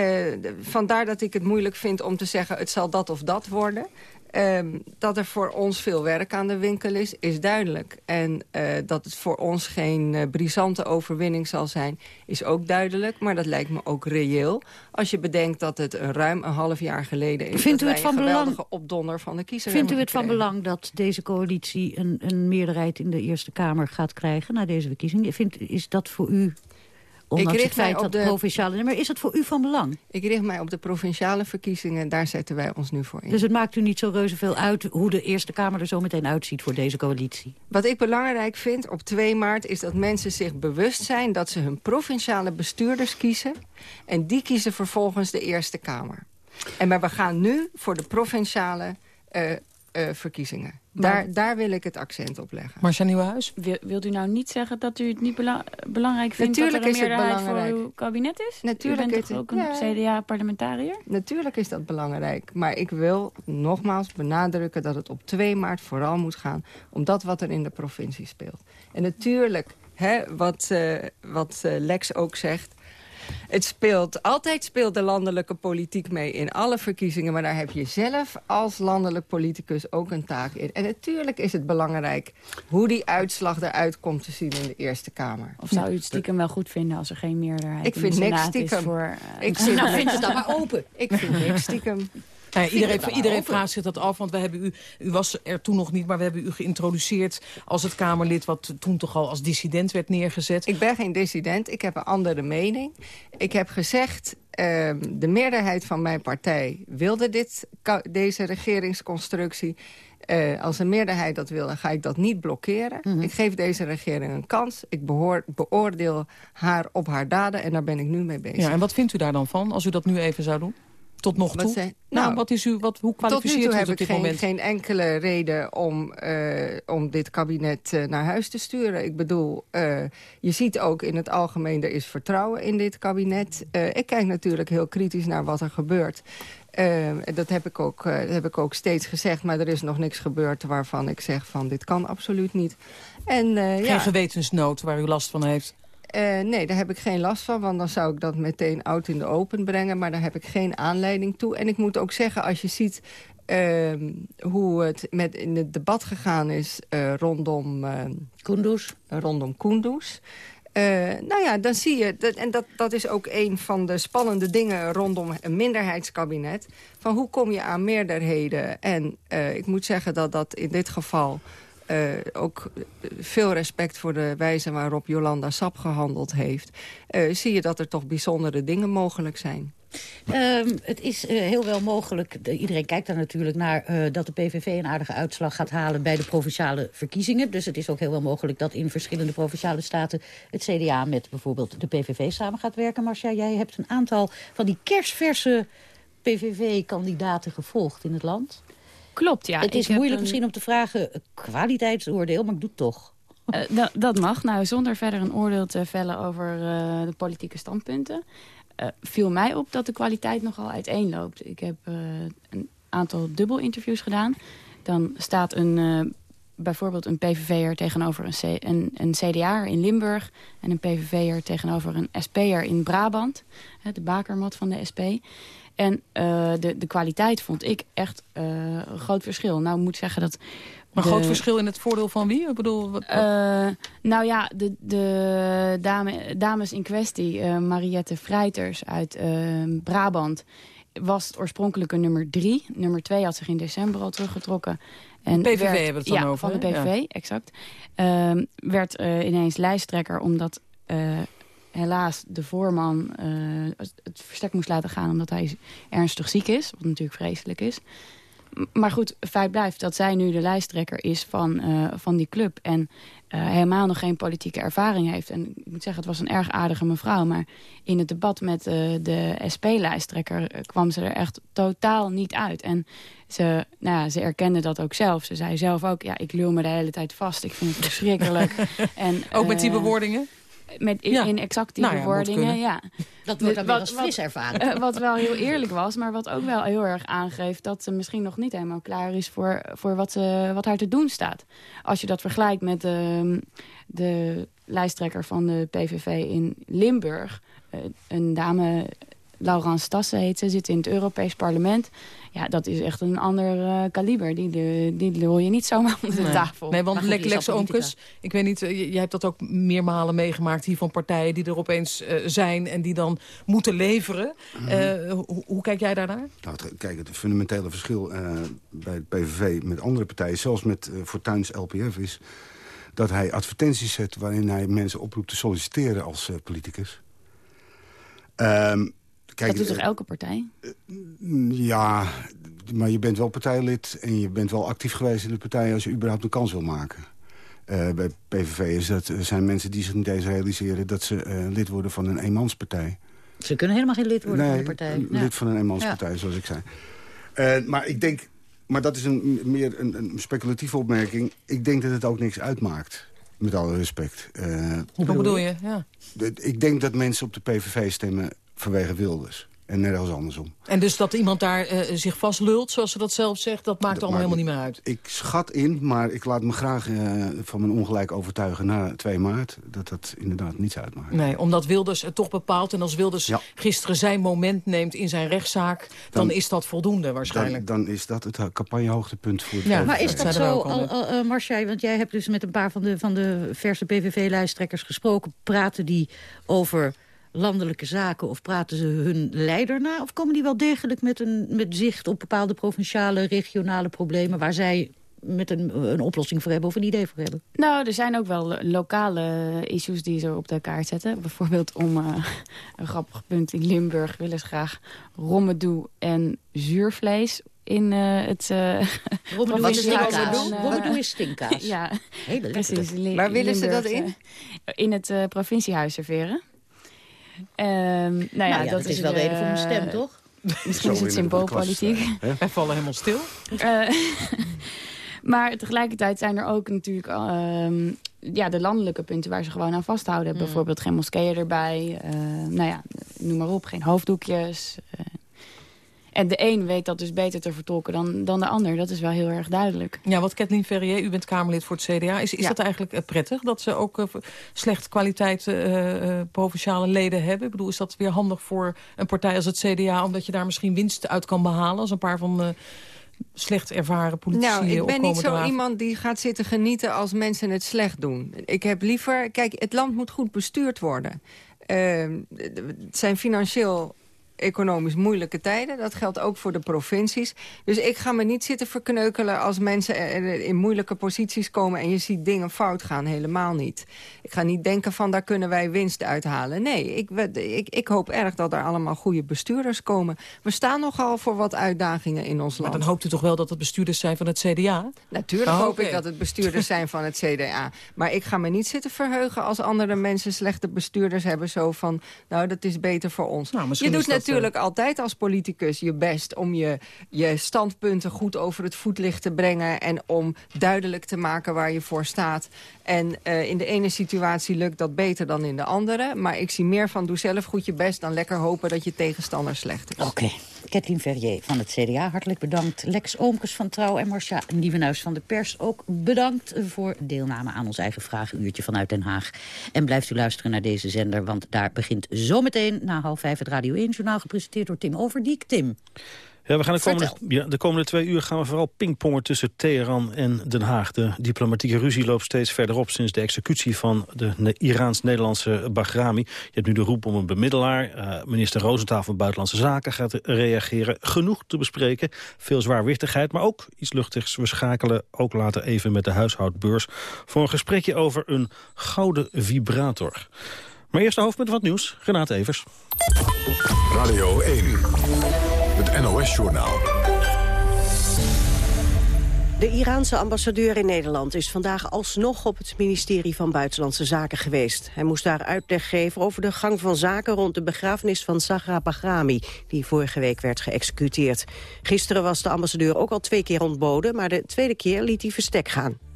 Speaker 13: vandaar dat ik het moeilijk vind om te zeggen... het zal dat of dat worden. Uh, dat er voor ons veel werk aan de winkel is, is duidelijk. En uh, dat het voor ons geen uh, brisante overwinning zal zijn, is ook duidelijk. Maar dat lijkt me ook reëel. Als je bedenkt dat het een ruim een half jaar geleden is...
Speaker 12: Vindt
Speaker 13: u
Speaker 12: het van
Speaker 13: belang, opdonder van de kiezer
Speaker 12: Vindt u het van belang dat deze coalitie een, een meerderheid in de Eerste Kamer gaat krijgen... na deze verkiezing? Vindt, is dat voor u Ondanks ik richt het feit dat de provinciale... Maar is het voor u van belang?
Speaker 13: Ik richt mij op de provinciale verkiezingen. Daar zetten wij ons nu voor in.
Speaker 12: Dus het maakt u niet zo reuze veel uit... hoe de Eerste Kamer er zo meteen uitziet voor deze coalitie?
Speaker 13: Wat ik belangrijk vind op 2 maart... is dat mensen zich bewust zijn dat ze hun provinciale bestuurders kiezen. En die kiezen vervolgens de Eerste Kamer. En maar we gaan nu voor de provinciale uh, uh, verkiezingen. Daar, daar wil ik het accent op leggen.
Speaker 11: Marcia Nieuwenhuis?
Speaker 15: Wil, wilt u nou niet zeggen dat u het niet belangrijk vindt... Natuurlijk dat er een meerderheid voor uw kabinet is?
Speaker 13: Natuurlijk
Speaker 15: u bent toch ook een CDA-parlementariër?
Speaker 13: Natuurlijk is dat belangrijk. Maar ik wil nogmaals benadrukken dat het op 2 maart vooral moet gaan... om dat wat er in de provincie speelt. En natuurlijk, hè, wat, uh, wat uh, Lex ook zegt... Het speelt, altijd speelt de landelijke politiek mee in alle verkiezingen. Maar daar heb je zelf als landelijk politicus ook een taak in. En natuurlijk is het belangrijk hoe die uitslag eruit komt te zien in de Eerste Kamer.
Speaker 15: Of zou u het stiekem wel goed vinden als er geen meerderheid
Speaker 13: ik vind niks stiekem.
Speaker 15: Voor,
Speaker 13: uh, ik vind, *laughs*
Speaker 12: nou, vind *laughs* het dan maar open.
Speaker 13: Ik vind niks stiekem.
Speaker 11: Nou iedereen iedereen vraagt zich dat af, want we hebben u, u was er toen nog niet... maar we hebben u geïntroduceerd als het Kamerlid... wat toen toch al als dissident werd neergezet.
Speaker 13: Ik ben geen dissident, ik heb een andere mening. Ik heb gezegd, uh, de meerderheid van mijn partij wilde dit, deze regeringsconstructie... Uh, als een meerderheid dat wil, dan ga ik dat niet blokkeren. Mm -hmm. Ik geef deze regering een kans. Ik behoor, beoordeel haar op haar daden en daar ben ik nu mee bezig.
Speaker 11: Ja, en wat vindt u daar dan van, als u dat nu even zou doen? Tot nog toe? nou, nou, wat is u, wat, hoe kwalificeert
Speaker 13: tot nu toe
Speaker 11: u
Speaker 13: heb
Speaker 11: ik
Speaker 13: geen, geen, enkele reden om, uh, om dit kabinet uh, naar huis te sturen. Ik bedoel, uh, je ziet ook in het algemeen, er is vertrouwen in dit kabinet. ik kijk natuurlijk heel kritisch naar wat er gebeurt. dat, heb ik ook, dat heb ik ook steeds gezegd, maar er is nog niks gebeurd waarvan ik zeg van dit kan absoluut niet. En,
Speaker 11: geen
Speaker 13: ja.
Speaker 11: gewetensnood waar u last van heeft?
Speaker 13: Uh, nee, daar heb ik geen last van, want dan zou ik dat meteen oud in de open brengen. Maar daar heb ik geen aanleiding toe. En ik moet ook zeggen, als je ziet uh, hoe het met in het debat gegaan is uh, rondom...
Speaker 12: Kunduz.
Speaker 13: Rondom Kunduz. nou ja, dan zie je, dat, en dat, dat is ook een van de spannende dingen rondom een minderheidskabinet. Van hoe kom je aan meerderheden? En ik moet zeggen dat dat in dit geval uh, ook veel respect voor de wijze waarop Jolanda Sap gehandeld heeft... Uh, zie je dat er toch bijzondere dingen mogelijk zijn.
Speaker 12: Um, het is uh, heel wel mogelijk, iedereen kijkt daar natuurlijk naar... Dat de PVV een aardige uitslag gaat halen bij de provinciale verkiezingen. Dus het is ook heel wel mogelijk dat in verschillende provinciale staten... het CDA met bijvoorbeeld de PVV samen gaat werken. Marcia, jij hebt een aantal van die kerstverse PVV-kandidaten gevolgd in het land.
Speaker 15: Klopt, ja.
Speaker 12: Het is moeilijk misschien om te vragen kwaliteitsoordeel, maar ik doe het toch.
Speaker 15: Uh, dat mag. Nou, zonder verder een oordeel te vellen over uh, de politieke standpunten... Uh, viel mij op dat de kwaliteit nogal uiteenloopt. Ik heb een aantal dubbelinterviews gedaan. dan staat een, bijvoorbeeld een PVV'er tegenover een, een, een CDA'er in Limburg... en een PVV'er tegenover een SP'er in Brabant. de bakermat van de SP. En de, de kwaliteit vond ik echt een groot verschil. Nou, ik moet zeggen dat
Speaker 11: maar groot verschil in het voordeel van wie? Ik bedoel, wat,
Speaker 15: uh, nou ja, de, de dame, dames in kwestie, Mariette Vrijters uit Brabant... was het oorspronkelijke nummer drie. Nummer twee had zich in december al teruggetrokken.
Speaker 11: En PVV werd, hebben we het dan
Speaker 15: ja,
Speaker 11: over.
Speaker 15: van de PVV, exact. Ehm, werd ineens lijsttrekker omdat helaas de voorman het verstek moest laten gaan... omdat hij ernstig ziek is, wat natuurlijk vreselijk is maar goed, feit blijft dat zij nu de lijsttrekker is van, uh, van die club. En uh, helemaal nog geen politieke ervaring heeft. En ik moet zeggen, het was een erg aardige mevrouw. Maar in het debat met de SP-lijsttrekker kwam ze er echt totaal niet uit. En ze, nou ja, ze erkende dat ook zelf. Ze zei zelf ook, ja, ik lul me de hele tijd vast. Ik vind het *laughs* verschrikkelijk.
Speaker 11: en, ook met die bewoordingen?
Speaker 15: Met, in, in exact die
Speaker 12: nou
Speaker 15: woordingen, ja.
Speaker 12: Dat wordt dan weer als fris ervaren.
Speaker 15: Uh, wat wel heel eerlijk was, maar wat ook wel heel erg aangeeft... dat ze misschien nog niet helemaal klaar is voor, voor wat, ze, wat haar te doen staat. Als je dat vergelijkt met de, de lijsttrekker van de PVV in Limburg... Uh, een dame, Laurence Tassen heet ze, zit in het Europees Parlement ja, dat is echt een ander uh, kaliber. Die, die, die je niet zomaar onder de tafel.
Speaker 11: Nee, want Lex, Onkes, ik weet niet, uh, jij hebt dat ook meermalen meegemaakt hier van partijen die er opeens uh, zijn en die dan moeten leveren. Mm -hmm. hoe, hoe, kijk jij daarnaar?
Speaker 14: Nou, het, kijk, het fundamentele verschil bij het PVV met andere partijen, zelfs met Fortuins LPF, is dat hij advertenties zet waarin hij mensen oproept te solliciteren als politicus.
Speaker 15: Um, Kijk, dat doet toch elke partij?
Speaker 14: Ja, maar je bent wel partijlid en je bent wel actief geweest in de partij... als je überhaupt een kans wil maken. Uh, bij PVV is dat, zijn mensen die zich niet eens realiseren... dat ze uh, lid worden van een eenmanspartij.
Speaker 12: Ze kunnen helemaal geen lid worden
Speaker 14: nee,
Speaker 12: van een partij.
Speaker 14: lid ja. van een eenmanspartij, ja. zoals ik zei. Uh, maar ik denk... Maar dat is een, meer een, een, speculatieve opmerking. Ik denk dat het ook niks uitmaakt. Met alle respect.
Speaker 11: Hoe bedoel je? Ja.
Speaker 14: Ik denk dat mensen op de PVV stemmen vanwege Wilders. En nergens andersom.
Speaker 11: En dus dat iemand daar uh, zich vastlult, zoals ze dat zelf zegt... dat maakt dat allemaal helemaal niet meer uit?
Speaker 14: Ik schat in, maar ik laat me graag uh, van mijn ongelijk overtuigen... na 2 maart, dat dat inderdaad niets uitmaakt.
Speaker 11: Nee, omdat Wilders het toch bepaalt... en als Wilders ja. gisteren zijn moment neemt in zijn rechtszaak... dan, dan is dat voldoende waarschijnlijk.
Speaker 14: Dan, dan, is dat het campagnehoogtepunt voor het
Speaker 12: ja, Maar is dat zo, al, al, uh, Marcia, want jij hebt dus met een paar van de, van de verse PVV-lijsttrekkers gesproken... praten die over landelijke zaken of praten ze hun leider na? Of komen die wel degelijk met, een, met zicht op bepaalde provinciale, regionale problemen... waar zij met een, een oplossing voor hebben of een idee voor hebben?
Speaker 15: Nou, er zijn ook wel lokale issues die ze op de kaart zetten. Bijvoorbeeld om uh, een grappig punt in Limburg willen ze graag rommedoe en zuurvlees in uh, het... Uh, *laughs*
Speaker 12: Rommedoe is stinkkaas. Rommedoe is *laughs* stinkkaas.
Speaker 15: ja,
Speaker 12: Hele
Speaker 15: precies.
Speaker 13: Waar willen ze dat in?
Speaker 15: in het provinciehuis serveren. Um, nou ja,
Speaker 12: nou ja,
Speaker 15: dat,
Speaker 12: dat is wel reden voor mijn stem, toch? *laughs*
Speaker 15: Misschien is het symboolpolitiek.
Speaker 11: Wij vallen helemaal stil.
Speaker 15: Uh, *laughs* maar tegelijkertijd zijn er ook natuurlijk uh, ja, de landelijke punten waar ze gewoon aan vasthouden. Mm. Bijvoorbeeld geen moskeeën erbij. Uh, nou ja, noem maar op. Geen hoofddoekjes. En de een weet dat dus beter te vertolken dan, dan de ander. Dat is wel heel erg duidelijk.
Speaker 11: Ja, wat Kathleen Ferrier, u bent Kamerlid voor het CDA. Is, is ja. dat eigenlijk prettig dat ze ook uh, slecht kwaliteit uh, provinciale leden hebben? Ik bedoel, is dat weer handig voor een partij als het CDA... omdat je daar misschien winst uit kan behalen als een paar van... slecht ervaren politici
Speaker 13: Nou, ik ben niet zo iemand die gaat zitten genieten als mensen het slecht doen. Ik heb liever... Kijk, het land moet goed bestuurd worden. Uh, het zijn financieel economisch moeilijke tijden. Dat geldt ook voor de provincies. Dus ik ga me niet zitten verkneukelen als mensen in moeilijke posities komen... en je ziet dingen fout gaan. Helemaal niet. Ik ga niet denken van daar kunnen wij winst uithalen. Nee, ik, ik, ik hoop erg dat er allemaal goede bestuurders komen. We staan nogal voor wat uitdagingen in ons land.
Speaker 11: Maar dan hoopt u toch wel dat het bestuurders zijn van het CDA?
Speaker 13: Natuurlijk oh, hoop okay. ik dat het bestuurders zijn van het CDA. Maar ik ga me niet zitten verheugen als andere mensen slechte bestuurders hebben. Zo van, nou dat is beter voor ons.
Speaker 11: Nou,
Speaker 13: je doet natuurlijk natuurlijk altijd als politicus je best... om je, je standpunten goed over het voetlicht te brengen... en om duidelijk te maken waar je voor staat. En uh, in de ene situatie lukt dat beter dan in de andere. Maar ik zie meer van doe zelf goed je best... dan lekker hopen dat je tegenstander slecht is.
Speaker 12: Oké. Kathleen Verrier van het CDA, hartelijk bedankt. Lex Oomkes van Trouw en Marcia Nieuwenhuis van de Pers ook bedankt... voor deelname aan ons eigen vragenuurtje vanuit Den Haag. En blijft u luisteren naar deze zender, want daar begint zometeen... na half vijf het Radio 1-journaal gepresenteerd door Tim Overdiek. Tim.
Speaker 17: Ja, we gaan de, komende, ja, de komende twee uur gaan we vooral pingpongen tussen Teheran en Den Haag. De diplomatieke ruzie loopt steeds verder op sinds de executie van de Iraans-Nederlandse Bahrami. Je hebt nu de roep om een bemiddelaar. Uh, minister Roosentaal van Buitenlandse Zaken gaat reageren. Genoeg te bespreken, veel zwaarwichtigheid, maar ook iets luchtigs. We schakelen ook later even met de huishoudbeurs voor een gesprekje over een gouden vibrator. Maar eerst de hoofdpunten van het nieuws. Renate Evers.
Speaker 10: Radio 1. Het NOS-journaal.
Speaker 1: De Iraanse ambassadeur in Nederland is vandaag alsnog op het ministerie van Buitenlandse Zaken geweest. Hij moest daar uitleg geven over de gang van zaken rond de begrafenis van Sagra Bahrami, die vorige week werd geëxecuteerd. Gisteren was de ambassadeur ook al twee keer ontboden, maar de tweede keer liet hij verstek gaan.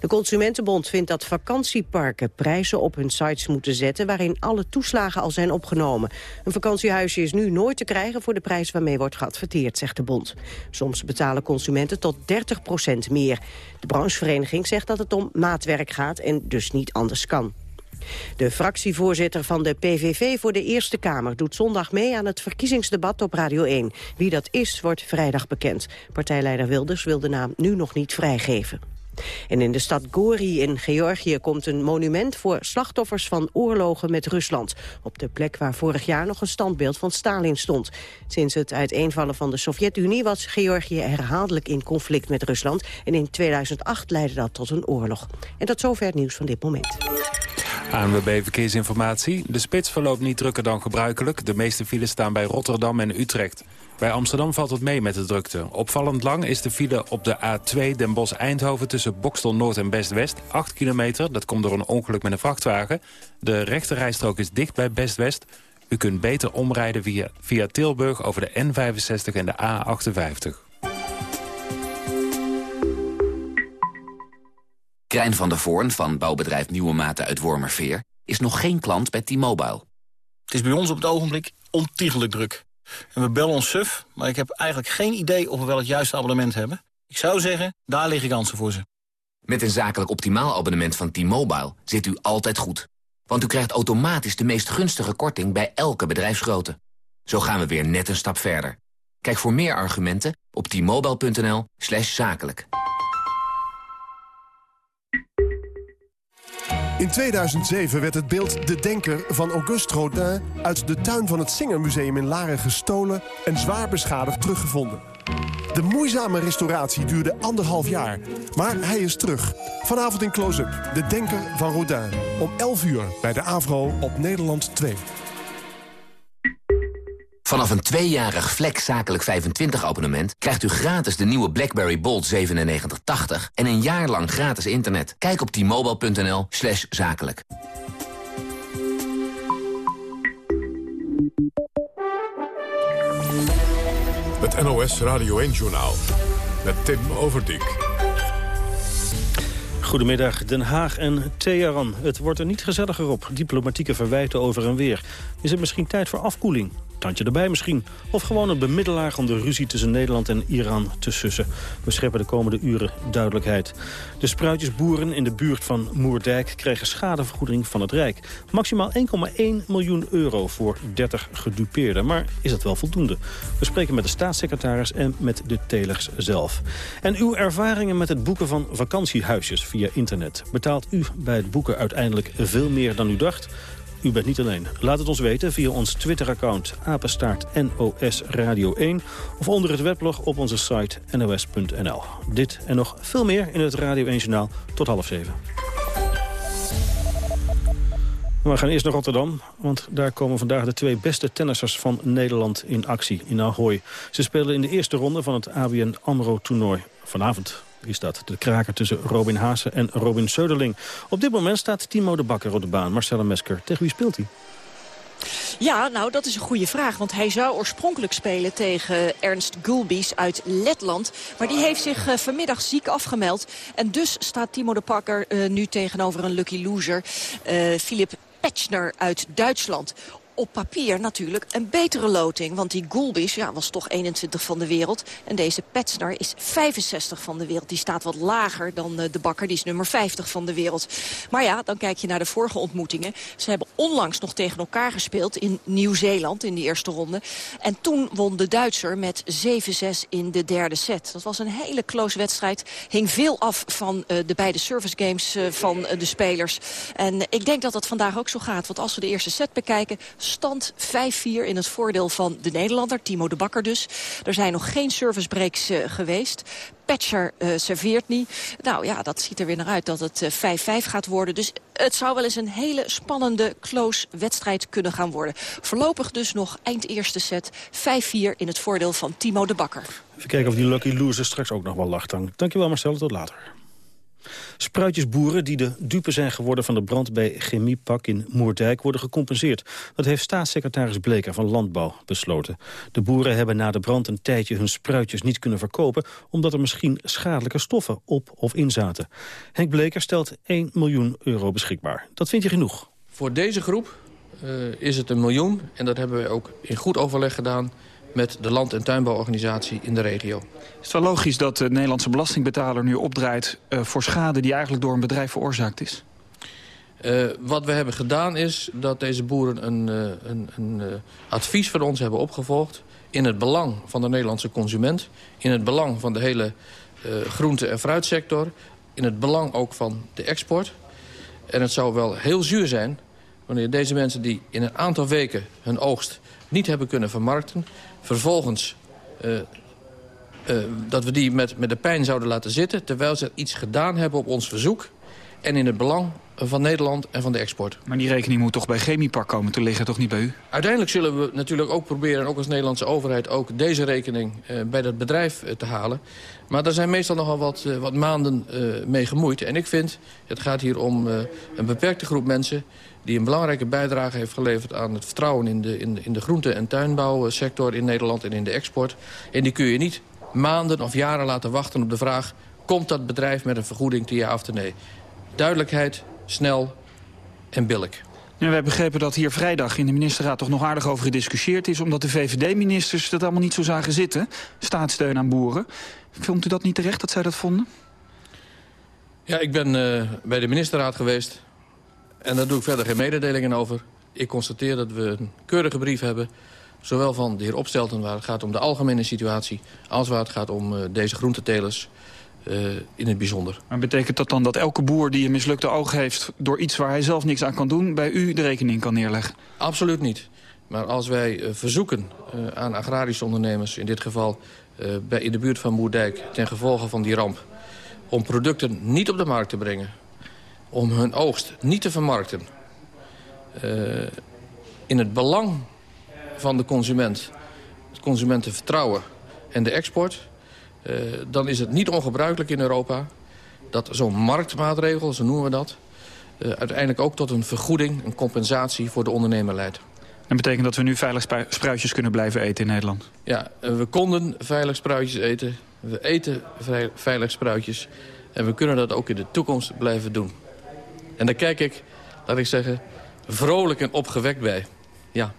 Speaker 1: De Consumentenbond vindt dat vakantieparken prijzen op hun sites moeten zetten... waarin alle toeslagen al zijn opgenomen. Een vakantiehuisje is nu nooit te krijgen voor de prijs waarmee wordt geadverteerd, zegt de bond. Soms betalen consumenten tot 30% meer. De branchevereniging zegt dat het om maatwerk gaat en dus niet anders kan. De fractievoorzitter van de PVV voor de Eerste Kamer doet zondag mee aan het verkiezingsdebat op Radio 1. Wie dat is, wordt vrijdag bekend. Partijleider Wilders wil de naam nu nog niet vrijgeven. En in de stad Gori in Georgië komt een monument voor slachtoffers van oorlogen met Rusland. Op de plek waar vorig jaar nog een standbeeld van Stalin stond. Sinds het uiteenvallen van de Sovjet-Unie was Georgië herhaaldelijk in conflict met Rusland. En in 2008 leidde dat tot een oorlog. En tot zover het nieuws van dit moment.
Speaker 4: ANWB Verkeersinformatie. De spits verloopt niet drukker dan gebruikelijk. De meeste files staan bij Rotterdam en Utrecht. Bij Amsterdam valt het mee met de drukte. Opvallend lang is de file op de A2 Den Bosch-Eindhoven... tussen Bokstel Noord en Best-West. 8 kilometer, dat komt door een ongeluk met een vrachtwagen. De rechterrijstrook is dicht bij Best-West. U kunt beter omrijden via, via Tilburg over de N65 en de A58.
Speaker 18: Krijn van der Voorn van bouwbedrijf Nieuwe Maten uit Wormerveer... is nog geen klant bij T-Mobile.
Speaker 19: Het is bij ons op het ogenblik ontiegelijk druk. En we bellen ons suf, maar ik heb eigenlijk geen idee of we wel het juiste abonnement hebben. Ik zou zeggen, daar liggen kansen voor ze.
Speaker 18: Met een zakelijk optimaal abonnement van T-Mobile zit u altijd goed. Want u krijgt automatisch de meest gunstige korting bij elke bedrijfsgrootte. Zo gaan we weer net een stap verder. Kijk voor meer argumenten op t-mobile.nl zakelijk.
Speaker 20: In 2007 werd het beeld De Denker van Auguste Rodin... uit de tuin van het Singermuseum in Laren gestolen... en zwaar beschadigd teruggevonden. De moeizame restauratie duurde anderhalf jaar, maar hij is terug. Vanavond in Close-up, De Denker van Rodin. Om 11 uur bij de AVRO op Nederland 2.
Speaker 18: Vanaf een tweejarig Flex Zakelijk 25 abonnement... krijgt u gratis de nieuwe BlackBerry Bold 9780... en een jaar lang gratis internet. Kijk op t-mobile.nl slash zakelijk.
Speaker 10: Het NOS Radio 1-journaal met Tim Overdijk.
Speaker 17: Goedemiddag, Den Haag en Teheran. Het wordt er niet gezelliger op. Diplomatieke verwijten over en weer. Is het misschien tijd voor afkoeling? Tandje erbij misschien. Of gewoon een bemiddelaar om de ruzie tussen Nederland en Iran te sussen. We scheppen de komende uren duidelijkheid. De spruitjesboeren in de buurt van Moerdijk kregen schadevergoeding van het Rijk. Maximaal 1,1 miljoen euro voor 30 gedupeerden. Maar is dat wel voldoende? We spreken met de staatssecretaris en met de telers zelf. En uw ervaringen met het boeken van vakantiehuisjes via internet. Betaalt u bij het boeken uiteindelijk veel meer dan u dacht? U bent niet alleen. Laat het ons weten via ons Twitter-account apenstaart NOS Radio 1... of onder het weblog op onze site nos.nl. Dit en nog veel meer in het Radio 1-journaal tot half zeven. We gaan eerst naar Rotterdam, want daar komen vandaag de twee beste tennissers van Nederland in actie in Ahoy. Ze spelen in de eerste ronde van het ABN AMRO-toernooi. Vanavond is dat. De kraker tussen Robin Haase en Robin Söderling. Op dit moment staat Timo de Bakker op de baan. Marcella Mesker, tegen wie speelt hij?
Speaker 21: Ja, nou, dat is een goede vraag. Want hij zou oorspronkelijk spelen tegen Ernst Gulbis uit Letland. Maar die heeft zich uh, vanmiddag ziek afgemeld. En dus staat Timo de Pakker uh, nu tegenover een lucky loser. Uh, Philip Petschner uit Duitsland op papier natuurlijk een betere loting. Want die Gulbis ja, was toch 21 van de wereld. En deze Petsner is 65 van de wereld. Die staat wat lager dan eh, de bakker. Die is nummer 50 van de wereld. Maar ja, dan kijk je naar de vorige ontmoetingen. Ze hebben onlangs nog tegen elkaar gespeeld in Nieuw-Zeeland in de eerste ronde. En toen won de Duitser met 7-6 in de derde set. Dat was een hele close wedstrijd. Hing veel af van uh, de beide service games uh, van de spelers. En ik denk dat dat vandaag ook zo gaat. Want als we de eerste set bekijken stand 5-4 in het voordeel van de Nederlander, Timo de Bakker dus. Er zijn nog geen servicebreaks uh, geweest. Patcher uh, serveert niet. Nou ja, dat ziet er weer naar uit dat het 5-5 uh, gaat worden. Dus het zou wel eens een hele spannende, close wedstrijd kunnen gaan worden. Voorlopig dus nog eind eerste set 5-4 in het voordeel van Timo de Bakker.
Speaker 17: Even kijken of die lucky loser straks ook nog wel lacht. Dankjewel Marcel, tot later. Spruitjesboeren die de dupe zijn geworden van de brand bij Chemiepak in Moerdijk worden gecompenseerd. Dat heeft staatssecretaris Bleker van Landbouw besloten. De boeren hebben na de brand een tijdje hun spruitjes niet kunnen verkopen omdat er misschien schadelijke stoffen op of in zaten. Henk Bleker stelt 1 miljoen euro beschikbaar. Dat vind je genoeg?
Speaker 22: Voor deze groep uh, is het een miljoen en dat hebben we ook in goed overleg gedaan met de land- en tuinbouworganisatie in de regio.
Speaker 23: Is het wel logisch dat de Nederlandse belastingbetaler nu opdraait... Uh, voor schade die eigenlijk door een bedrijf veroorzaakt is?
Speaker 22: Uh, wat we hebben gedaan is dat deze boeren een, uh, een, een advies van ons hebben opgevolgd... in het belang van de Nederlandse consument... in het belang van de hele groente- en fruitsector... in het belang ook van de export. En het zou wel heel zuur zijn wanneer deze mensen die in een aantal weken hun oogst niet hebben kunnen vermarkten... vervolgens uh, uh, dat we die met, met de pijn zouden laten zitten... terwijl ze iets gedaan hebben op ons verzoek... en in het belang van Nederland en van de export.
Speaker 23: Maar die rekening moet toch bij Chemiepak komen te liggen, toch niet bij u?
Speaker 22: Uiteindelijk zullen we natuurlijk ook proberen, ook als Nederlandse overheid... ook deze rekening uh, bij dat bedrijf uh, te halen. Maar daar zijn meestal nogal wat, uh, wat maanden mee gemoeid. En ik vind, het gaat hier om een beperkte groep mensen die een belangrijke bijdrage heeft geleverd aan het vertrouwen in de, in, in de groente- en tuinbouwsector in Nederland en in de export. En die kun je niet maanden of jaren laten wachten op de vraag... komt dat bedrijf met een vergoeding te ja of te nee? Duidelijkheid, snel en billig.
Speaker 23: Ja, we hebben begrepen dat hier vrijdag in de ministerraad toch nog aardig over gediscussieerd is... omdat de VVD-ministers dat allemaal niet zo zagen zitten. Staatssteun aan boeren. Vond u dat niet terecht dat zij dat vonden?
Speaker 22: Ja, ik ben uh, bij de ministerraad geweest. En daar doe ik verder geen mededelingen over. Ik constateer dat we een keurige brief hebben... zowel van de heer Opstelten waar het gaat om de algemene situatie... als waar het gaat om uh, deze groentetelers in het bijzonder.
Speaker 23: Maar betekent dat dan dat elke boer die een mislukte oog heeft... door iets waar hij zelf niks aan kan doen... bij u de rekening kan neerleggen?
Speaker 22: Absoluut niet. Maar als wij uh, verzoeken aan agrarische ondernemers... in dit geval bij, in de buurt van Moerdijk... ten gevolge van die ramp... om producten niet op de markt te brengen om hun oogst niet te vermarkten... In het belang van de consument, het consumentenvertrouwen en de export... Uh, dan is het niet ongebruikelijk in Europa dat zo'n marktmaatregel, zo noemen we dat... Uh, uiteindelijk ook tot een vergoeding, een compensatie voor de ondernemer leidt.
Speaker 23: En betekent dat we nu veilig spruitjes kunnen blijven eten in Nederland?
Speaker 22: Ja, we konden veilig spruitjes eten. We eten veilig spruitjes. En we kunnen dat ook in de toekomst blijven doen. En daar kijk ik, laat ik zeggen, vrolijk en opgewekt bij. Ja.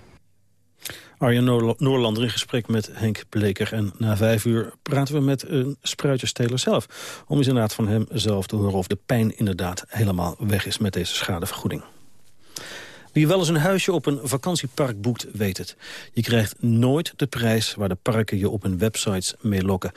Speaker 17: Arjen Noorlander in gesprek met Henk Bleker. En na vijf uur praten we met een spruitjesteler zelf. Om eens inderdaad van hem zelf te horen of de pijn inderdaad helemaal weg is met deze schadevergoeding. Wie wel eens een huisje op een vakantiepark boekt, weet het. Je krijgt nooit de prijs waar de parken je op hun websites mee lokken.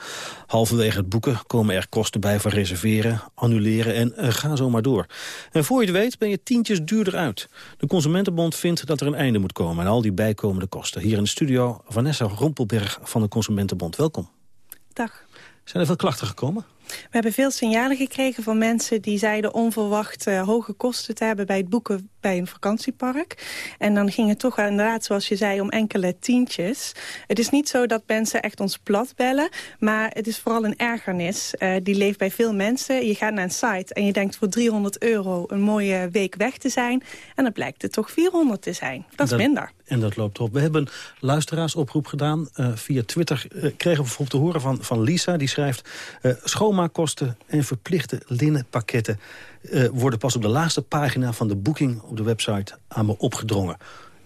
Speaker 17: Halverwege het boeken komen er kosten bij voor reserveren, annuleren en uh, ga zo maar door. En voor je het weet ben je tientjes duurder uit. De Consumentenbond vindt dat er een einde moet komen aan al die bijkomende kosten. Hier in de studio Vanessa Rompelberg van de Consumentenbond. Welkom.
Speaker 24: Dag.
Speaker 17: Zijn er veel klachten gekomen?
Speaker 25: We hebben veel signalen gekregen van mensen die zeiden onverwacht uh, hoge kosten te hebben bij het boeken bij een vakantiepark. En dan ging het toch inderdaad, zoals je zei, om enkele tientjes. Het is niet zo dat mensen echt ons plat bellen, maar het is vooral een ergernis. Uh, die leeft bij veel mensen. Je gaat naar een site en je denkt voor 300 euro een mooie week weg te zijn. En dan blijkt het toch 400 te zijn. Dat is minder.
Speaker 17: En dat loopt op. We hebben een luisteraarsoproep gedaan. Uh, via Twitter uh, kregen we bijvoorbeeld te horen van, van Lisa. Die schrijft... Schoonmaakkosten en verplichte linnenpakketten... worden pas op de laatste pagina van de boeking op de website aan me opgedrongen.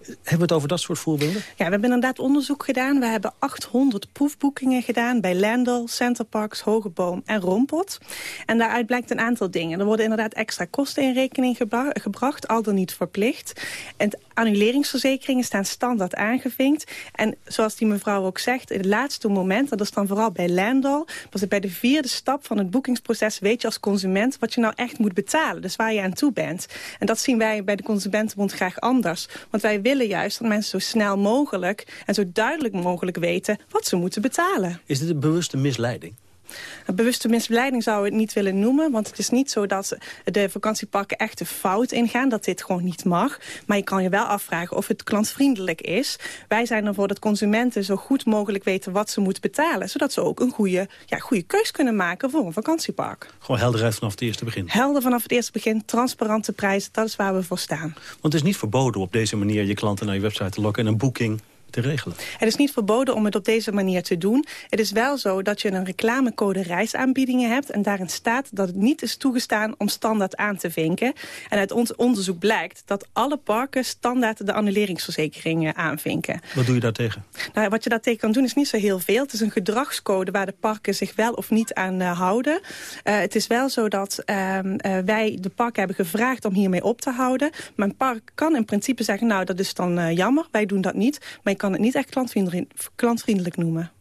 Speaker 17: Hebben we het over dat soort voorbeelden?
Speaker 25: Ja, we hebben inderdaad onderzoek gedaan. We hebben 800 proefboekingen gedaan bij Lendel, Centerparks, Hogeboom en Rompot. En daaruit blijkt een aantal dingen. Er worden inderdaad extra kosten in rekening gebracht, al dan niet verplicht. En annuleringsverzekeringen staan standaard aangevinkt. En zoals die mevrouw ook zegt, in het laatste moment, dat is dan vooral bij Lendal, was het bij de vierde stap van het boekingsproces, weet je als consument wat je nou echt moet betalen. Dus waar je aan toe bent. En dat zien wij bij de Consumentenbond graag anders. Want wij willen juist dat mensen zo snel mogelijk en zo duidelijk mogelijk weten wat ze moeten betalen.
Speaker 17: Is dit een bewuste misleiding?
Speaker 25: Een bewuste misleiding zou ik het niet willen noemen. Want het is niet zo dat de vakantieparken echt de fout ingaan. Dat dit gewoon niet mag. Maar je kan je wel afvragen of het klantvriendelijk is. Wij zijn ervoor dat consumenten zo goed mogelijk weten wat ze moeten betalen. Zodat ze ook een goede, ja, goede keus kunnen maken voor een vakantiepark.
Speaker 17: Gewoon helderheid vanaf het eerste begin.
Speaker 25: Helder vanaf het eerste begin. Transparante prijzen. Dat is waar we voor staan.
Speaker 17: Want het is niet verboden op deze manier je klanten naar je website te lokken en een boeking te regelen.
Speaker 25: Het is niet verboden om het op deze manier te doen. Het is wel zo dat je een reclamecode reisaanbiedingen hebt... en daarin staat dat het niet is toegestaan om standaard aan te vinken. En uit ons onderzoek blijkt dat alle parken standaard de annuleringsverzekeringen aanvinken.
Speaker 17: Wat doe je daartegen?
Speaker 25: Nou, wat je daartegen kan doen is niet zo heel veel. Het is een gedragscode waar de parken zich wel of niet aan uh, houden. Uh, het is wel zo dat uh, wij de parken hebben gevraagd om hiermee op te houden. Maar een park kan in principe zeggen, nou dat is dan jammer, wij doen dat niet. Maar kan het niet echt klantvriendelijk noemen.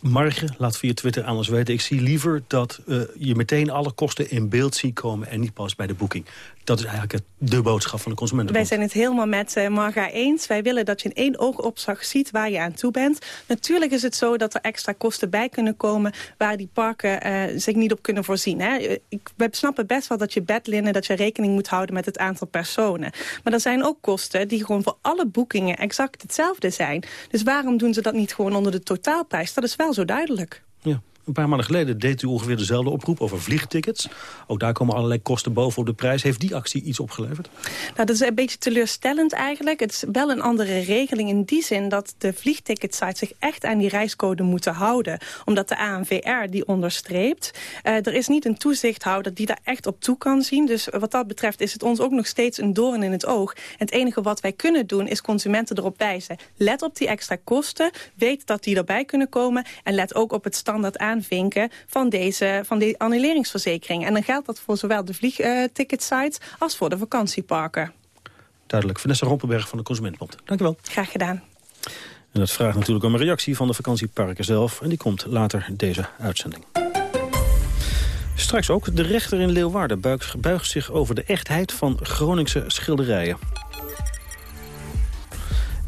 Speaker 17: Marge, laat via Twitter aan ons weten. Ik zie liever dat uh, je meteen alle kosten in beeld ziet komen... en niet pas bij de boeking. Dat is eigenlijk het, de boodschap van de consumenten.
Speaker 25: Wij zijn het helemaal met uh, Marga eens. Wij willen dat je in één oogopslag ziet waar je aan toe bent. Natuurlijk is het zo dat er extra kosten bij kunnen komen... waar die parken uh, zich niet op kunnen voorzien. Hè. Ik, we snappen best wel dat je bedlinnen... dat je rekening moet houden met het aantal personen. Maar er zijn ook kosten die gewoon voor alle boekingen exact hetzelfde zijn. Dus waarom doen ze dat niet gewoon onder de totaalprijs? Dat is wel zo duidelijk.
Speaker 17: Ja. Een paar maanden geleden deed u ongeveer dezelfde oproep over vliegtickets. Ook daar komen allerlei kosten boven op de prijs. Heeft die actie iets opgeleverd?
Speaker 25: Nou, dat is een beetje teleurstellend eigenlijk. Het is wel een andere regeling in die zin dat de vliegticketsites zich echt aan die reiscode moeten houden. Omdat de ANVR die onderstreept. Uh, er is niet een toezichthouder die daar echt op toe kan zien. Dus wat dat betreft is het ons ook nog steeds een doorn in het oog. En het enige wat wij kunnen doen is consumenten erop wijzen. Let op die extra kosten. Weet dat die erbij kunnen komen. En let ook op het standaard aan aanvinken van deze van die annuleringsverzekering. En dan geldt dat voor zowel de vliegticketsites als voor de vakantieparken.
Speaker 17: Duidelijk. Vanessa Rompenberg van de Consumentenbond. Dank u wel.
Speaker 25: Graag gedaan.
Speaker 17: En dat vraagt natuurlijk om een reactie van de vakantieparken zelf. En die komt later deze uitzending. Straks ook, de rechter in Leeuwarden buigt zich over de echtheid van Groningse schilderijen.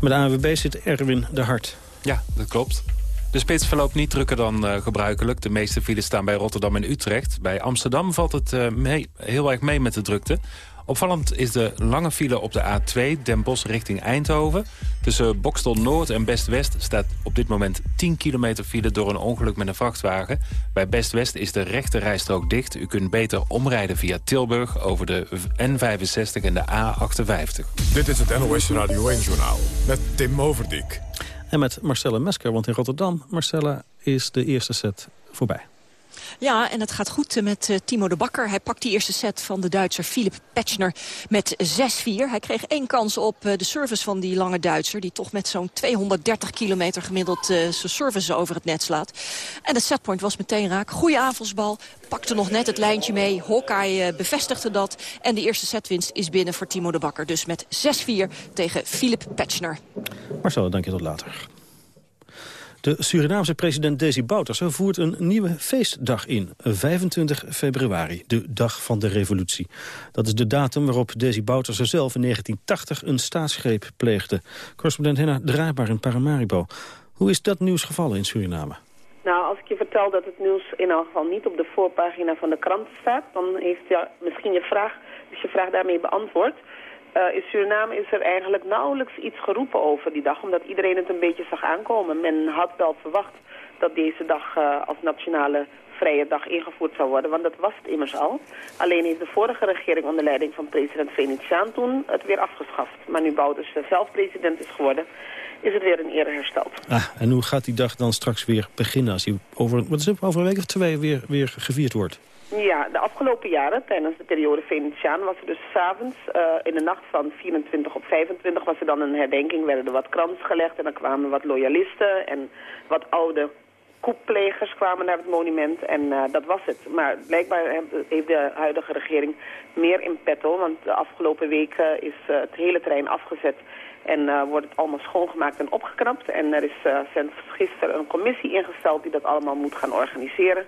Speaker 17: Met de ANWB zit Erwin de Hart.
Speaker 4: Ja, dat klopt. De spits verloopt niet drukker dan uh, gebruikelijk. De meeste files staan bij Rotterdam en Utrecht. Bij Amsterdam valt het uh, mee, heel erg mee met de drukte. Opvallend is de lange file op de A2 Den Bosch richting Eindhoven. Tussen Bokstel Noord en Best West staat op dit moment 10 kilometer file door een ongeluk met een vrachtwagen. Bij Best West is de rechte rijstrook dicht. U kunt beter omrijden via Tilburg over de N65 en de A58.
Speaker 10: Dit is het NOS Radio 1-journaal met Tim Overdijk.
Speaker 17: En met Marcella Mesker, want in Rotterdam, Marcella, is de eerste set voorbij.
Speaker 21: Ja, en het gaat goed met uh, Timo de Bakker. Hij pakt die eerste set van de Duitser Philip Petschner met 6-4. Hij kreeg één kans op uh, de service van die lange Duitser... die toch met zo'n 230 kilometer gemiddeld uh, zijn service over het net slaat. En de setpoint was meteen raak. Goede aanvalsbal, pakte nog net het lijntje mee. Hawkeye bevestigde dat. En de eerste setwinst is binnen voor Timo de Bakker. Dus met 6-4 tegen Philip Petschner.
Speaker 17: Marcel, dank je tot later. De Surinaamse president Desi Bouterse voert een nieuwe feestdag in. 25 februari, de dag van de revolutie. Dat is de datum waarop Desi Bouterse zelf in 1980 een staatsgreep pleegde. Correspondent Henna Draaibaar in Paramaribo. Hoe is dat nieuws gevallen in Suriname?
Speaker 26: Nou, als ik je verteld dat het nieuws in elk geval niet op de voorpagina van de kranten staat. Dan heeft ja, misschien je vraag, is je vraag daarmee beantwoord. Uh, in Suriname is er eigenlijk nauwelijks iets geroepen over die dag, omdat iedereen het een beetje zag aankomen. Men had wel verwacht dat deze dag uh, als nationale vrije dag ingevoerd zou worden, want dat was het immers al. Alleen heeft de vorige regering onder leiding van president Venetiaan toen het weer afgeschaft. Maar nu Bouters zelf president is geworden, is het weer een ere hersteld.
Speaker 17: Ah, en hoe gaat die dag dan straks weer beginnen als hij over, wat is het, over een week of twee weer, weer gevierd wordt?
Speaker 26: Ja, de afgelopen jaren, tijdens de periode Venetiaan, was er dus s'avonds, uh, in de nacht van 24 op 25, was er dan een herdenking, werden er wat krans gelegd en dan kwamen wat loyalisten en wat oude koepplegers kwamen naar het monument en uh, dat was het. Maar blijkbaar heeft de huidige regering meer in petto, want de afgelopen weken is uh, het hele terrein afgezet en wordt het allemaal schoongemaakt en opgeknapt. En er is sinds gisteren een commissie ingesteld die dat allemaal moet gaan organiseren.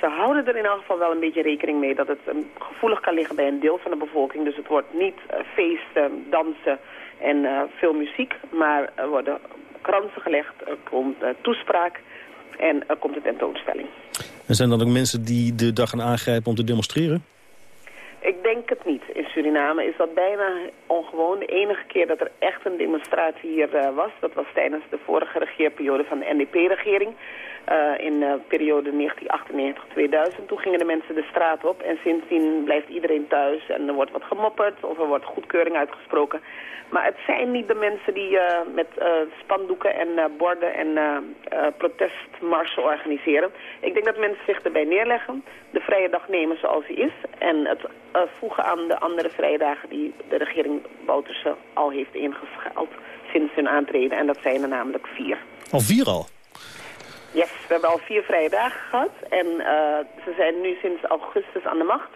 Speaker 26: Ze houden er in elk geval wel een beetje rekening mee dat het um, gevoelig kan liggen bij een deel van de bevolking. Dus het wordt niet feesten, dansen en veel muziek, maar er worden kransen gelegd, er komt toespraak en er komt een tentoonstelling.
Speaker 17: En zijn dan ook mensen die de dag gaan aangrijpen om te demonstreren?
Speaker 26: Ik denk het niet. In Suriname is dat bijna ongewoon. De enige keer dat er echt een demonstratie hier was... dat was tijdens de vorige regeerperiode van de NDP-regering... Uh, in de periode 1998-2000. Toen gingen de mensen de straat op en sindsdien blijft iedereen thuis en er wordt wat gemopperd of er wordt goedkeuring uitgesproken. Maar het zijn niet de mensen die uh, met spandoeken en borden en protestmarsen organiseren. Ik denk dat mensen zich erbij neerleggen, de vrije dag nemen zoals die is... en het voegen aan de andere vrije dagen die de regering Bouterse al heeft ingeschaald sinds hun aantreden. En dat zijn er namelijk vier.
Speaker 17: Al vier al?
Speaker 26: Yes, we hebben al vier vrije dagen gehad en ze zijn nu sinds augustus aan de macht...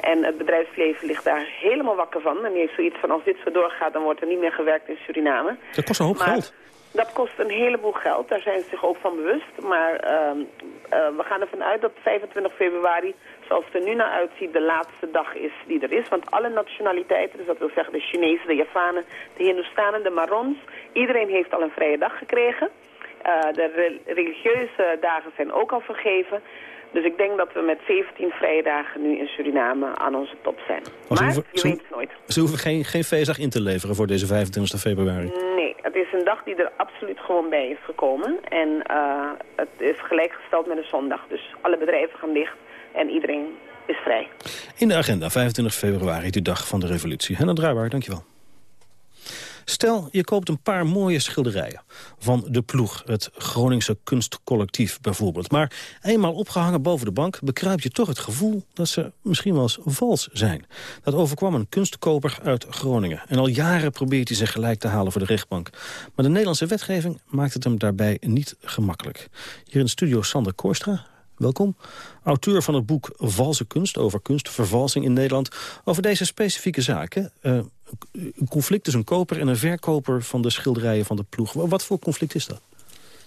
Speaker 26: En het bedrijfsleven ligt daar helemaal wakker van. En die heeft zoiets van, als dit zo doorgaat, dan wordt er niet meer gewerkt in Suriname.
Speaker 17: Dat kost een hoop geld.
Speaker 26: Dat kost een heleboel geld, daar zijn ze zich ook van bewust. Maar uh, uh, we gaan ervan uit dat 25 februari, zoals het er nu naar uitziet, de laatste dag is die er is. Want alle nationaliteiten, dus dat wil zeggen de Chinezen, de Javanen, de Hindoestanen, de Marons, iedereen heeft al een vrije dag gekregen. Uh, de religieuze dagen zijn ook al vergeven. Dus ik denk dat we met 17 vrije dagen nu in Suriname aan onze top zijn. Maar, hoeven, je weet het nooit.
Speaker 17: Ze hoeven geen, geen feestdag in te leveren voor deze 25 februari?
Speaker 26: Nee, het is een dag die er absoluut gewoon bij is gekomen. En uh, het is gelijkgesteld met een zondag. Dus alle bedrijven gaan dicht en iedereen is vrij.
Speaker 17: In de agenda 25 februari, de dag van de revolutie. Henna Draaibaar, dankjewel. Stel, je koopt een paar mooie schilderijen van De Ploeg, het Groningse kunstcollectief bijvoorbeeld. Maar eenmaal opgehangen boven de bank bekruip je toch het gevoel dat ze misschien wel eens vals zijn. Dat overkwam een kunstkoper uit Groningen. En al jaren probeert hij zich gelijk te halen voor de rechtbank. Maar de Nederlandse wetgeving maakt het hem daarbij niet gemakkelijk. Hier in de studio Sander Koorstra, welkom. Auteur van het boek Valse Kunst over kunstvervalsing in Nederland. Over deze specifieke zaken. Uh, een conflict tussen een koper en een verkoper van de schilderijen van de ploeg. Wat voor conflict is dat?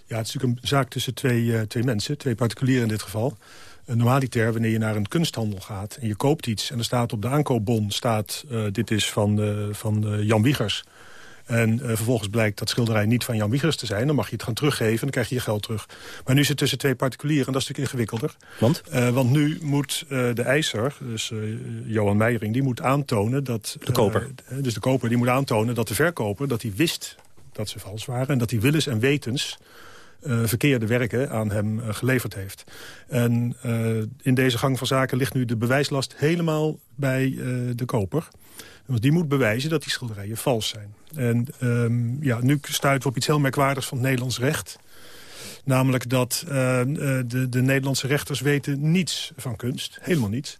Speaker 27: Ja, het is natuurlijk een zaak tussen twee, uh, twee mensen, twee particulieren in dit geval. Uh, normaliter, wanneer je naar een kunsthandel gaat en je koopt iets... en er staat op de aankoopbon, staat, uh, dit is van, van Jan Wiegers... En uh, vervolgens blijkt dat schilderij niet van Jan Wiegers te zijn. Dan mag je het gaan teruggeven en dan krijg je je geld terug. Maar nu is het tussen twee particulieren en dat is natuurlijk ingewikkelder.
Speaker 17: Want?
Speaker 27: Uh, want nu moet uh, de eiser, dus Johan Meijering, die moet aantonen dat...
Speaker 17: De koper.
Speaker 27: dus de koper, die moet aantonen dat de verkoper, dat hij wist dat ze vals waren. En dat hij willens en wetens uh, verkeerde werken aan hem uh, geleverd heeft. En uh, in deze gang van zaken ligt nu de bewijslast helemaal bij de koper. Want die moet bewijzen dat die schilderijen vals zijn. En um, ja, nu stuiten we op iets heel merkwaardigs van het Nederlands recht. Namelijk dat uh, de, de Nederlandse rechters weten niets van kunst. Helemaal niets.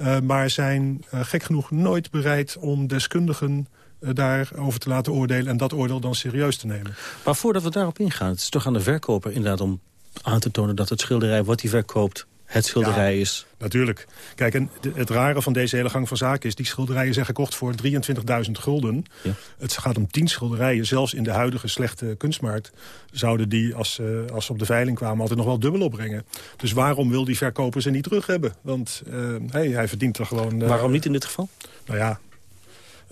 Speaker 27: Uh, maar zijn uh, gek genoeg nooit bereid om deskundigen daarover te laten oordelen... en dat oordeel dan serieus te nemen.
Speaker 17: Maar voordat we daarop ingaan, het is toch aan de verkoper inderdaad... om aan te tonen dat het schilderij wat hij verkoopt het schilderij ja, is.
Speaker 27: Natuurlijk. Kijk, en het rare van deze hele gang van zaken is... die schilderijen zijn gekocht voor 23.000 gulden. Ja. Het gaat om 10 schilderijen. Zelfs in de huidige slechte kunstmarkt... zouden die, als, uh, als ze op de veiling kwamen, altijd nog wel dubbel opbrengen. Dus waarom wil die verkoper ze niet terug hebben? Want uh, hey, hij verdient er gewoon...
Speaker 17: Uh, waarom niet in dit geval?
Speaker 27: Nou ja,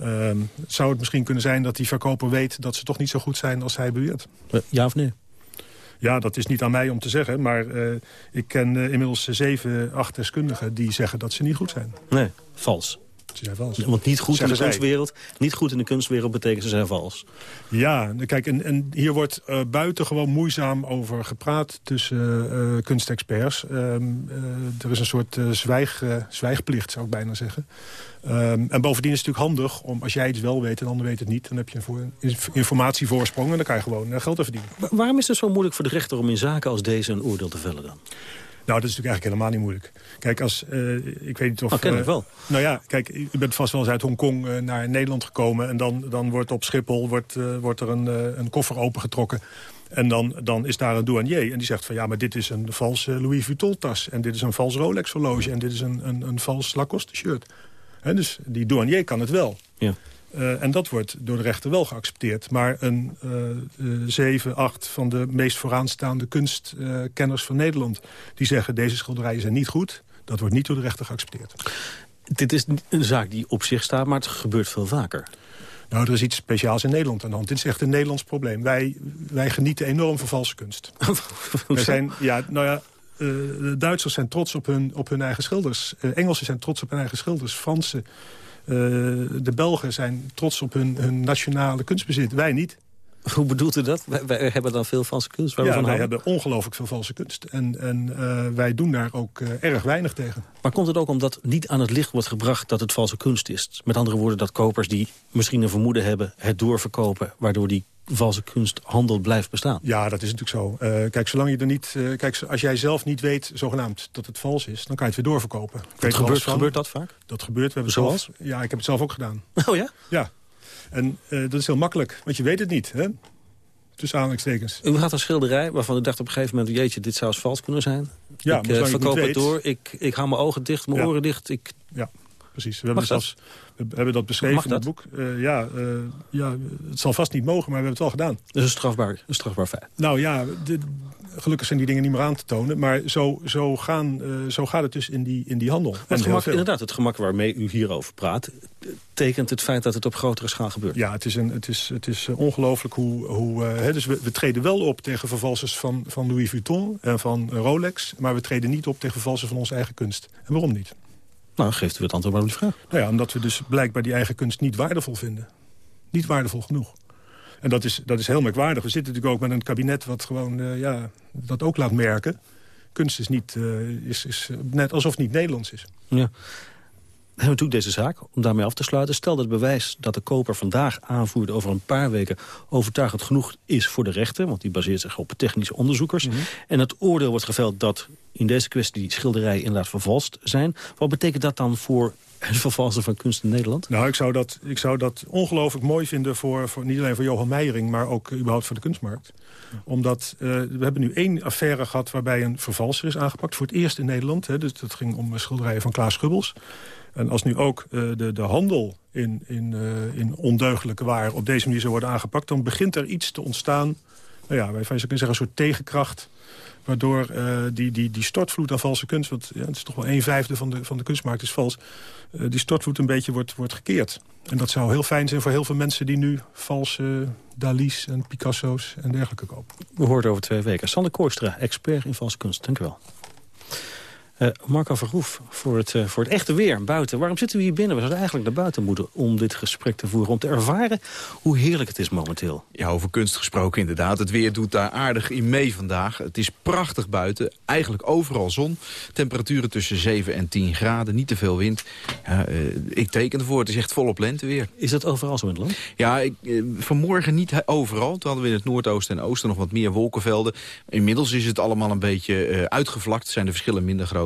Speaker 27: uh, zou het misschien kunnen zijn dat die verkoper weet... dat ze toch niet zo goed zijn als hij beweert?
Speaker 17: Ja of nee?
Speaker 27: Ja, dat is niet aan mij om te zeggen. Maar ik ken inmiddels zeven, acht deskundigen die zeggen dat ze niet goed zijn.
Speaker 17: Nee, vals.
Speaker 27: Ze zijn vals.
Speaker 17: Want niet goed in de kunstwereld, niet goed in de kunstwereld betekent ze zijn vals.
Speaker 27: Ja, kijk, en, en hier wordt uh, buitengewoon moeizaam over gepraat tussen uh, kunstexperts. Ehm, er is een soort zwijg, zwijgplicht, zou ik bijna zeggen. Um, en bovendien is het natuurlijk handig om, als jij iets wel weet en de ander weet het niet... dan heb je een informatievoorsprong en dan kan je gewoon geld te verdienen.
Speaker 17: waarom is het zo moeilijk voor de rechter om in zaken als deze een oordeel te vellen dan?
Speaker 27: Nou, dat is natuurlijk eigenlijk helemaal niet moeilijk. Kijk, als, uh, ik weet niet of...
Speaker 17: Oh, ken ik uh, wel.
Speaker 27: Nou ja, kijk, u bent vast wel eens uit Hongkong uh, naar Nederland gekomen... en dan, dan wordt op Schiphol wordt, wordt er een, een koffer opengetrokken. En dan, dan is daar een douanier en die zegt van... ja, maar dit is een valse Louis Vuitton-tas... en dit is een vals Rolex-horloge... en dit is een, een, een vals Lacoste-shirt. Dus die douanier kan het wel. Ja. Uh, en dat wordt door de rechter wel geaccepteerd. Maar een uh, zeven, acht van de meest vooraanstaande kunstkenners van Nederland... die zeggen deze schilderijen zijn niet goed. Dat wordt niet door de rechter geaccepteerd.
Speaker 17: Dit is een zaak die op zich staat, maar het gebeurt veel vaker.
Speaker 27: Nou, er is iets speciaals in Nederland aan de hand. Dit is echt een Nederlands probleem. Wij, wij genieten enorm van valse kunst. *laughs* We zijn, ja, nou ja, uh, de Duitsers zijn trots op hun, op hun eigen schilders. Uh, Engelsen zijn trots op hun eigen schilders. Fransen eh, de Belgen zijn trots op hun, hun nationale kunstbezit. Wij niet.
Speaker 17: Hoe bedoelt u dat? Wij, hebben dan veel valse kunst?
Speaker 27: Waar ja, wij hebben ongelooflijk veel valse kunst. En, en uh, wij doen daar ook uh, erg weinig tegen.
Speaker 17: Maar komt het ook omdat niet aan het licht wordt gebracht dat het valse kunst is? Met andere woorden, dat kopers die misschien een vermoeden hebben... het doorverkopen, waardoor die valse kunsthandel blijft bestaan.
Speaker 27: Ja, dat is natuurlijk zo. Uh, kijk, zolang je er niet, uh, kijk, als jij zelf niet weet, zogenaamd, dat het vals is... dan kan je het weer doorverkopen.
Speaker 17: Dat gebeurt, gebeurt dat vaak?
Speaker 27: Dat gebeurt. We hebben
Speaker 17: Zoals?
Speaker 27: Zelf, ja, ik heb het zelf ook gedaan.
Speaker 17: Oh ja?
Speaker 27: Ja. En uh, dat is heel makkelijk, want je weet het niet, hè? Tussen aanhalingstekens.
Speaker 17: U had een schilderij waarvan u dacht op een gegeven moment... jeetje, dit zou eens vals kunnen zijn.
Speaker 27: Ja,
Speaker 17: ik uh, verkoop het door, ik, ik hou mijn ogen dicht, mijn
Speaker 27: ja.
Speaker 17: oren dicht. Ik...
Speaker 27: Ja, precies. We hebben zelfs... We hebben dat beschreven in het boek. Uh, ja, uh, ja, het zal vast niet mogen, maar we hebben het wel gedaan.
Speaker 17: Dat is een strafbaar, een strafbaar feit.
Speaker 27: Nou ja, de, gelukkig zijn die dingen niet meer aan te tonen. Maar zo, zo, gaan, uh, zo gaat het dus in die, in die handel.
Speaker 17: Het gemak, inderdaad, het gemak waarmee u hierover praat... tekent het feit dat het op grotere schaal gebeurt.
Speaker 27: Ja, het is, een, het is, het is ongelooflijk hoe... hoe hè, dus we, we treden wel op tegen vervalsers van, van Louis Vuitton en van Rolex... maar we treden niet op tegen vervalsers van onze eigen kunst. En waarom niet?
Speaker 17: Nou, geeft u het antwoord maar op die vraag.
Speaker 27: Nou ja, omdat we dus blijkbaar die eigen kunst niet waardevol vinden. Niet waardevol genoeg. En dat is, dat is heel merkwaardig. We zitten natuurlijk ook met een kabinet wat gewoon uh, ja, dat ook laat merken. Kunst is, niet, uh, is, is net alsof het niet Nederlands is.
Speaker 17: Ja. We hebben natuurlijk deze zaak, om daarmee af te sluiten. Stel dat het bewijs dat de koper vandaag aanvoert over een paar weken... overtuigend genoeg is voor de rechter, want die baseert zich op technische onderzoekers. Mm -hmm. En het oordeel wordt geveld dat in deze kwestie die schilderijen inderdaad vervalst zijn. Wat betekent dat dan voor het vervalsen van kunst in Nederland?
Speaker 27: Nou, ik zou dat, ik zou dat ongelooflijk mooi vinden... Voor, voor, niet alleen voor Johan Meijering, maar ook überhaupt voor de kunstmarkt. Omdat uh, we hebben nu één affaire gehad waarbij een vervalser is aangepakt. Voor het eerst in Nederland. Hè, dus dat ging om schilderijen van Klaas Schubbels. En als nu ook uh, de, de handel in, in, uh, in ondeugelijke waar op deze manier zou worden aangepakt... dan begint er iets te ontstaan, nou ja, wij kunnen zeggen een soort tegenkracht... waardoor uh, die, die, die stortvloed aan valse kunst... want ja, het is toch wel een vijfde van de, van de kunstmarkt is vals... die stortvloed een beetje wordt, wordt gekeerd. En dat zou heel fijn zijn voor heel veel mensen die nu valse Dali's en Picasso's en dergelijke kopen.
Speaker 17: We horen over twee weken. Sander Kooistra, expert in valse kunst. Dank u wel. Uh, Marco Verhoef, voor het, uh, voor het echte weer buiten. Waarom zitten we hier binnen? We zouden eigenlijk naar buiten moeten om dit gesprek te voeren. Om te ervaren hoe heerlijk het is momenteel.
Speaker 28: Ja, over kunst gesproken inderdaad. Het weer doet daar aardig in mee vandaag. Het is prachtig buiten. Eigenlijk overal zon. Temperaturen tussen 7 en 10 graden. Niet te veel wind. Ja, uh, ik teken ervoor. Het is echt volop lenteweer.
Speaker 17: Is dat overal zo in het land?
Speaker 28: Ja, ik, vanmorgen niet overal. Toen hadden we in het noordoosten en oosten nog wat meer wolkenvelden. Inmiddels is het allemaal een beetje uitgevlakt. Zijn de verschillen minder groot.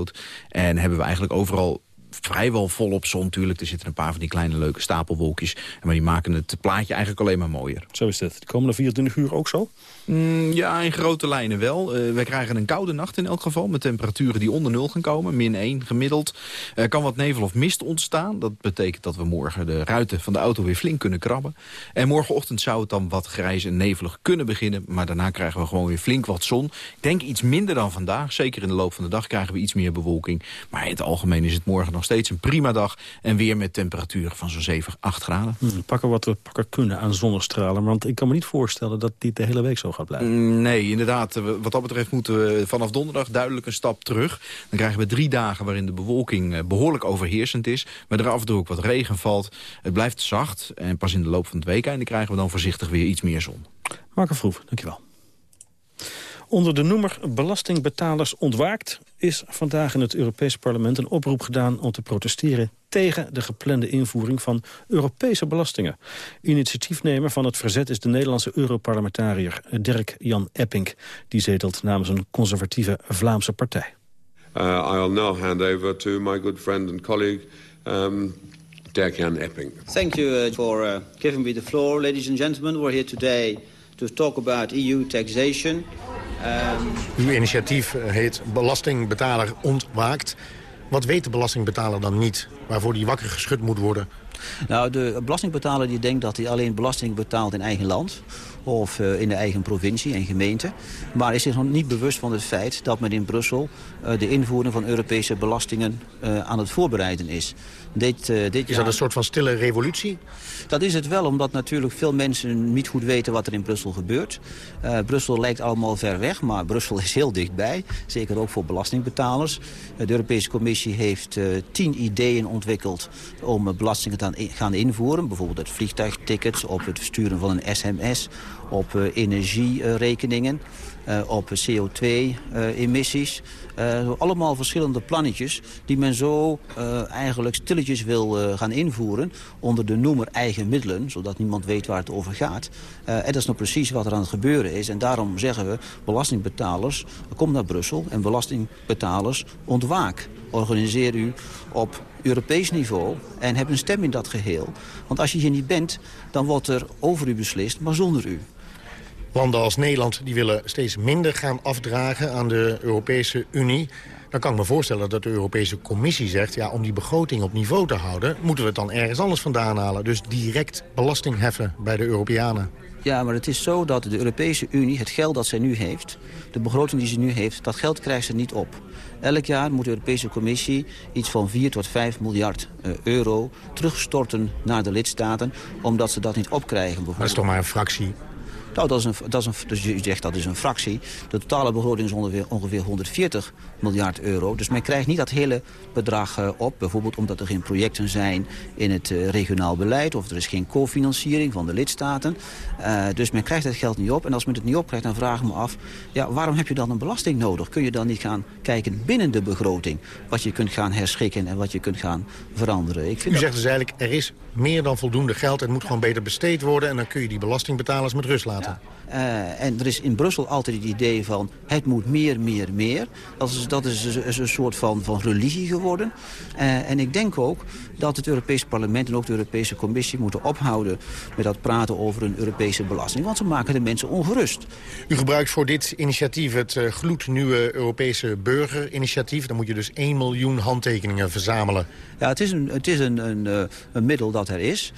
Speaker 28: En hebben we eigenlijk overal vrijwel volop zon natuurlijk. Er zitten een paar van die kleine leuke stapelwolkjes. Maar die maken het plaatje eigenlijk alleen maar mooier.
Speaker 17: Zo is het. De komende 24 uur ook zo?
Speaker 28: Mm, ja, in grote lijnen wel. Uh, wij krijgen een koude nacht in elk geval. Met temperaturen die onder nul gaan komen. Min 1 gemiddeld. Er uh, kan wat nevel of mist ontstaan. Dat betekent dat we morgen de ruiten van de auto weer flink kunnen krabben. En morgenochtend zou het dan wat grijs en nevelig kunnen beginnen. Maar daarna krijgen we gewoon weer flink wat zon. Ik denk iets minder dan vandaag. Zeker in de loop van de dag krijgen we iets meer bewolking. Maar in het algemeen is het morgen dan nog steeds een prima dag. En weer met temperaturen van zo'n 7, 8 graden.
Speaker 17: Hmm, pakken wat we pakken kunnen aan zonnestralen. Want ik kan me niet voorstellen dat dit de hele week zo gaat blijven.
Speaker 28: Mm, nee, inderdaad. Wat dat betreft moeten we vanaf donderdag duidelijk een stap terug. Dan krijgen we drie dagen waarin de bewolking eh, behoorlijk overheersend is. Maar er af en toe ook wat regen valt. Het blijft zacht. En pas in de loop van het week krijgen we dan voorzichtig weer iets meer zon.
Speaker 17: Marco Vroef, dankjewel. Onder de noemer Belastingbetalers ontwaakt is vandaag in het Europese parlement een oproep gedaan om te protesteren tegen de geplande invoering van Europese belastingen. Initiatiefnemer van het verzet is de Nederlandse Europarlementariër Dirk-Jan Epping. Die zetelt namens een conservatieve Vlaamse partij.
Speaker 29: Uh, I'll now hand over to my good friend and colleague um, Dirk-Jan Epping.
Speaker 30: Thank you uh, for uh, giving me the floor, ladies and gentlemen. We're here today to talk about EU taxation.
Speaker 31: Um... Uw initiatief heet Belastingbetaler ontwaakt. Wat weet de belastingbetaler dan niet waarvoor die wakker geschud moet worden?
Speaker 30: Nou, de belastingbetaler die denkt dat hij alleen belasting betaalt in eigen land of uh, in de eigen provincie en gemeente. Maar is zich nog niet bewust van het feit dat men in Brussel uh, de invoering van Europese belastingen uh, aan het voorbereiden is.
Speaker 31: Dit, dit is dat een soort van stille revolutie?
Speaker 30: Dat is het wel, omdat natuurlijk veel mensen niet goed weten wat er in Brussel gebeurt. Brussel lijkt allemaal ver weg, maar Brussel is heel dichtbij. Zeker ook voor belastingbetalers. De Europese Commissie heeft tien ideeën ontwikkeld om belastingen te gaan invoeren. Bijvoorbeeld het vliegtuigtickets, op het versturen van een sms, op energierekeningen. Uh, op CO2-emissies. Uh, allemaal verschillende plannetjes die men zo eigenlijk stilletjes wil gaan invoeren onder de noemer eigen middelen, zodat niemand weet waar het over gaat. en dat is nou precies wat er aan het gebeuren is. En daarom zeggen we, belastingbetalers, kom naar Brussel en belastingbetalers ontwaak. Organiseer u op Europees niveau en heb een stem in dat geheel. Want als je hier niet bent, dan wordt er over u beslist, maar zonder u.
Speaker 31: Landen als Nederland die willen steeds minder gaan afdragen aan de Europese Unie. Dan kan ik me voorstellen dat de Europese Commissie zegt... ja, om die begroting op niveau te houden... moeten we het dan ergens anders vandaan halen. Dus direct belasting heffen bij de Europeanen.
Speaker 30: Ja, maar het is zo dat de Europese Unie, het geld dat zij nu heeft... de begroting die ze nu heeft, dat geld krijgt ze niet op. Elk jaar moet de Europese Commissie iets van 4 tot 5 miljard uh, euro terugstorten naar de lidstaten... omdat ze dat niet opkrijgen.
Speaker 31: Dat is toch maar een fractie
Speaker 30: nou, dat is een, dat is een, dus je zegt dat is een fractie. De totale begroting is ongeveer, ongeveer 140 miljard euro. Dus men krijgt niet dat hele bedrag uh, op. Bijvoorbeeld omdat er geen projecten zijn in het uh, regionaal beleid... of er is geen cofinanciering van de lidstaten. Uh, dus men krijgt het geld niet op. En als men het niet opkrijgt, dan vragen we me af... Ja, waarom heb je dan een belasting nodig? Kun je dan niet gaan kijken binnen de begroting... wat je kunt gaan herschikken en wat je kunt gaan veranderen?
Speaker 31: Ik vind U zegt dus eigenlijk, er is meer dan voldoende geld. Het moet gewoon beter besteed worden... en dan kun je die belastingbetalers met rust laten. 감사합니다.
Speaker 30: Uh, en er is in Brussel altijd het idee van het moet meer, meer, meer. Dat is, dat is een, een soort van, van religie geworden. Uh, en ik denk ook dat het Europees Parlement en ook de Europese Commissie moeten ophouden met dat praten over een Europese belasting. Want ze maken de mensen ongerust.
Speaker 31: U gebruikt voor dit initiatief het uh, gloednieuwe Europese burgerinitiatief. Dan moet je dus 1 miljoen handtekeningen verzamelen.
Speaker 30: Ja, het is een, het is een, een, een middel dat er is.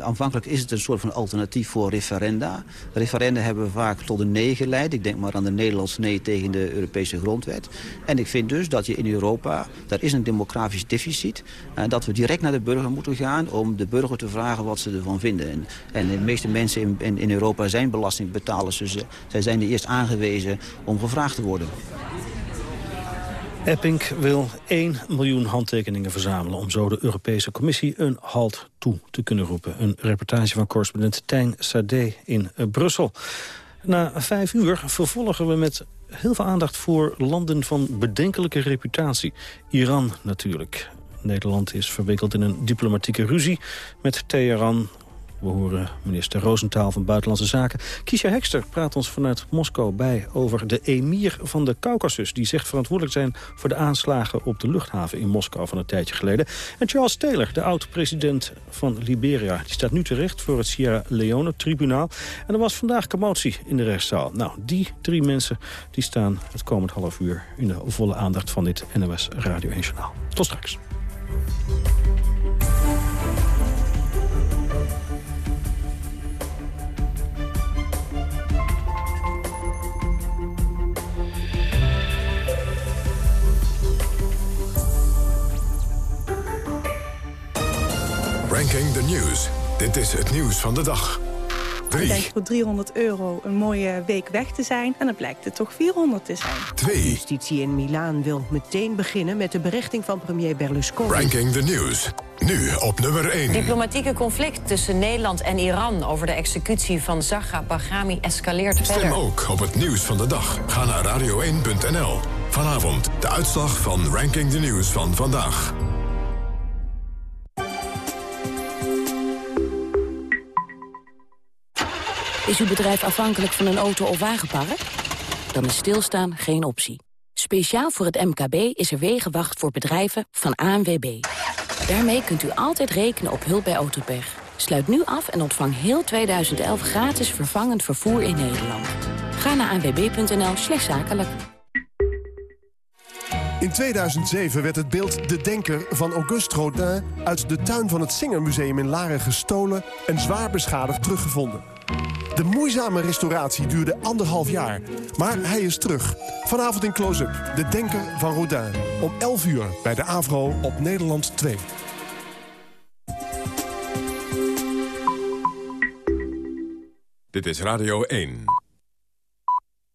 Speaker 30: aanvankelijk is het een soort van alternatief voor referenda. Referenda hebben vaak tot een nee geleid. Ik denk maar aan de Nederlandse nee tegen de Europese grondwet. En ik vind dus dat je in Europa, daar is een demografisch deficit... en dat we direct naar de burger moeten gaan om de burger te vragen wat ze ervan vinden. En, de meeste mensen in, in, Europa zijn belastingbetalers, dus zij zijn er eerst aangewezen om gevraagd te worden.
Speaker 17: Epping wil 1 miljoen handtekeningen verzamelen... om zo de Europese Commissie een halt toe te kunnen roepen. Een reportage van correspondent Tijn Sade in Brussel. Na vijf uur vervolgen we met heel veel aandacht voor landen van bedenkelijke reputatie. Iran natuurlijk. Nederland is verwikkeld in een diplomatieke ruzie met Teheran we horen minister Roosentaal van Buitenlandse Zaken. Kiesja Hekster praat ons vanuit Moskou bij over de emir van de Caucasus... die zegt verantwoordelijk zijn voor de aanslagen op de luchthaven in Moskou van een tijdje geleden. En Charles Taylor, de oud-president van Liberia, die staat nu terecht voor het Sierra Leone-tribunaal. En er was vandaag commotie in de rechtszaal. Nou, die drie mensen die staan het komend half uur in de volle aandacht van dit NOS Radio 1 Journaal. Tot straks.
Speaker 10: Ranking the News. Dit is het nieuws van de dag.
Speaker 25: Ik denk voor 300 euro een mooie week weg te zijn. En dan blijkt het toch 400 te zijn.
Speaker 10: 2.
Speaker 1: Justitie in Milaan wil meteen beginnen met de berechting van premier Berlusconi.
Speaker 10: Ranking the News. Nu op nummer 1.
Speaker 32: Diplomatieke conflict tussen Nederland en Iran over de executie van Zahra Bahrami escaleert
Speaker 10: Stem
Speaker 32: verder.
Speaker 10: ook op het nieuws van de dag. Ga naar radio1.nl. Vanavond de uitslag van Ranking the News van vandaag.
Speaker 33: Is uw bedrijf afhankelijk van een auto- of wagenpark? Dan is stilstaan geen optie. Speciaal voor het MKB is er Wegenwacht voor bedrijven van ANWB. Daarmee kunt u altijd rekenen op hulp bij autopech. Sluit nu af en ontvang heel 2011 gratis vervangend vervoer in Nederland. Ga naar anwb.nl slash zakelijk.
Speaker 20: In 2007 werd het beeld De Denker van Auguste Rodin... uit de tuin van het Singermuseum in Laren gestolen... en zwaar beschadigd teruggevonden. De moeizame restauratie duurde anderhalf jaar. Maar hij is terug. Vanavond in Close-up. De Denker van Rodin. Om 11 uur bij de AVRO op Nederland 2.
Speaker 10: Dit is Radio 1.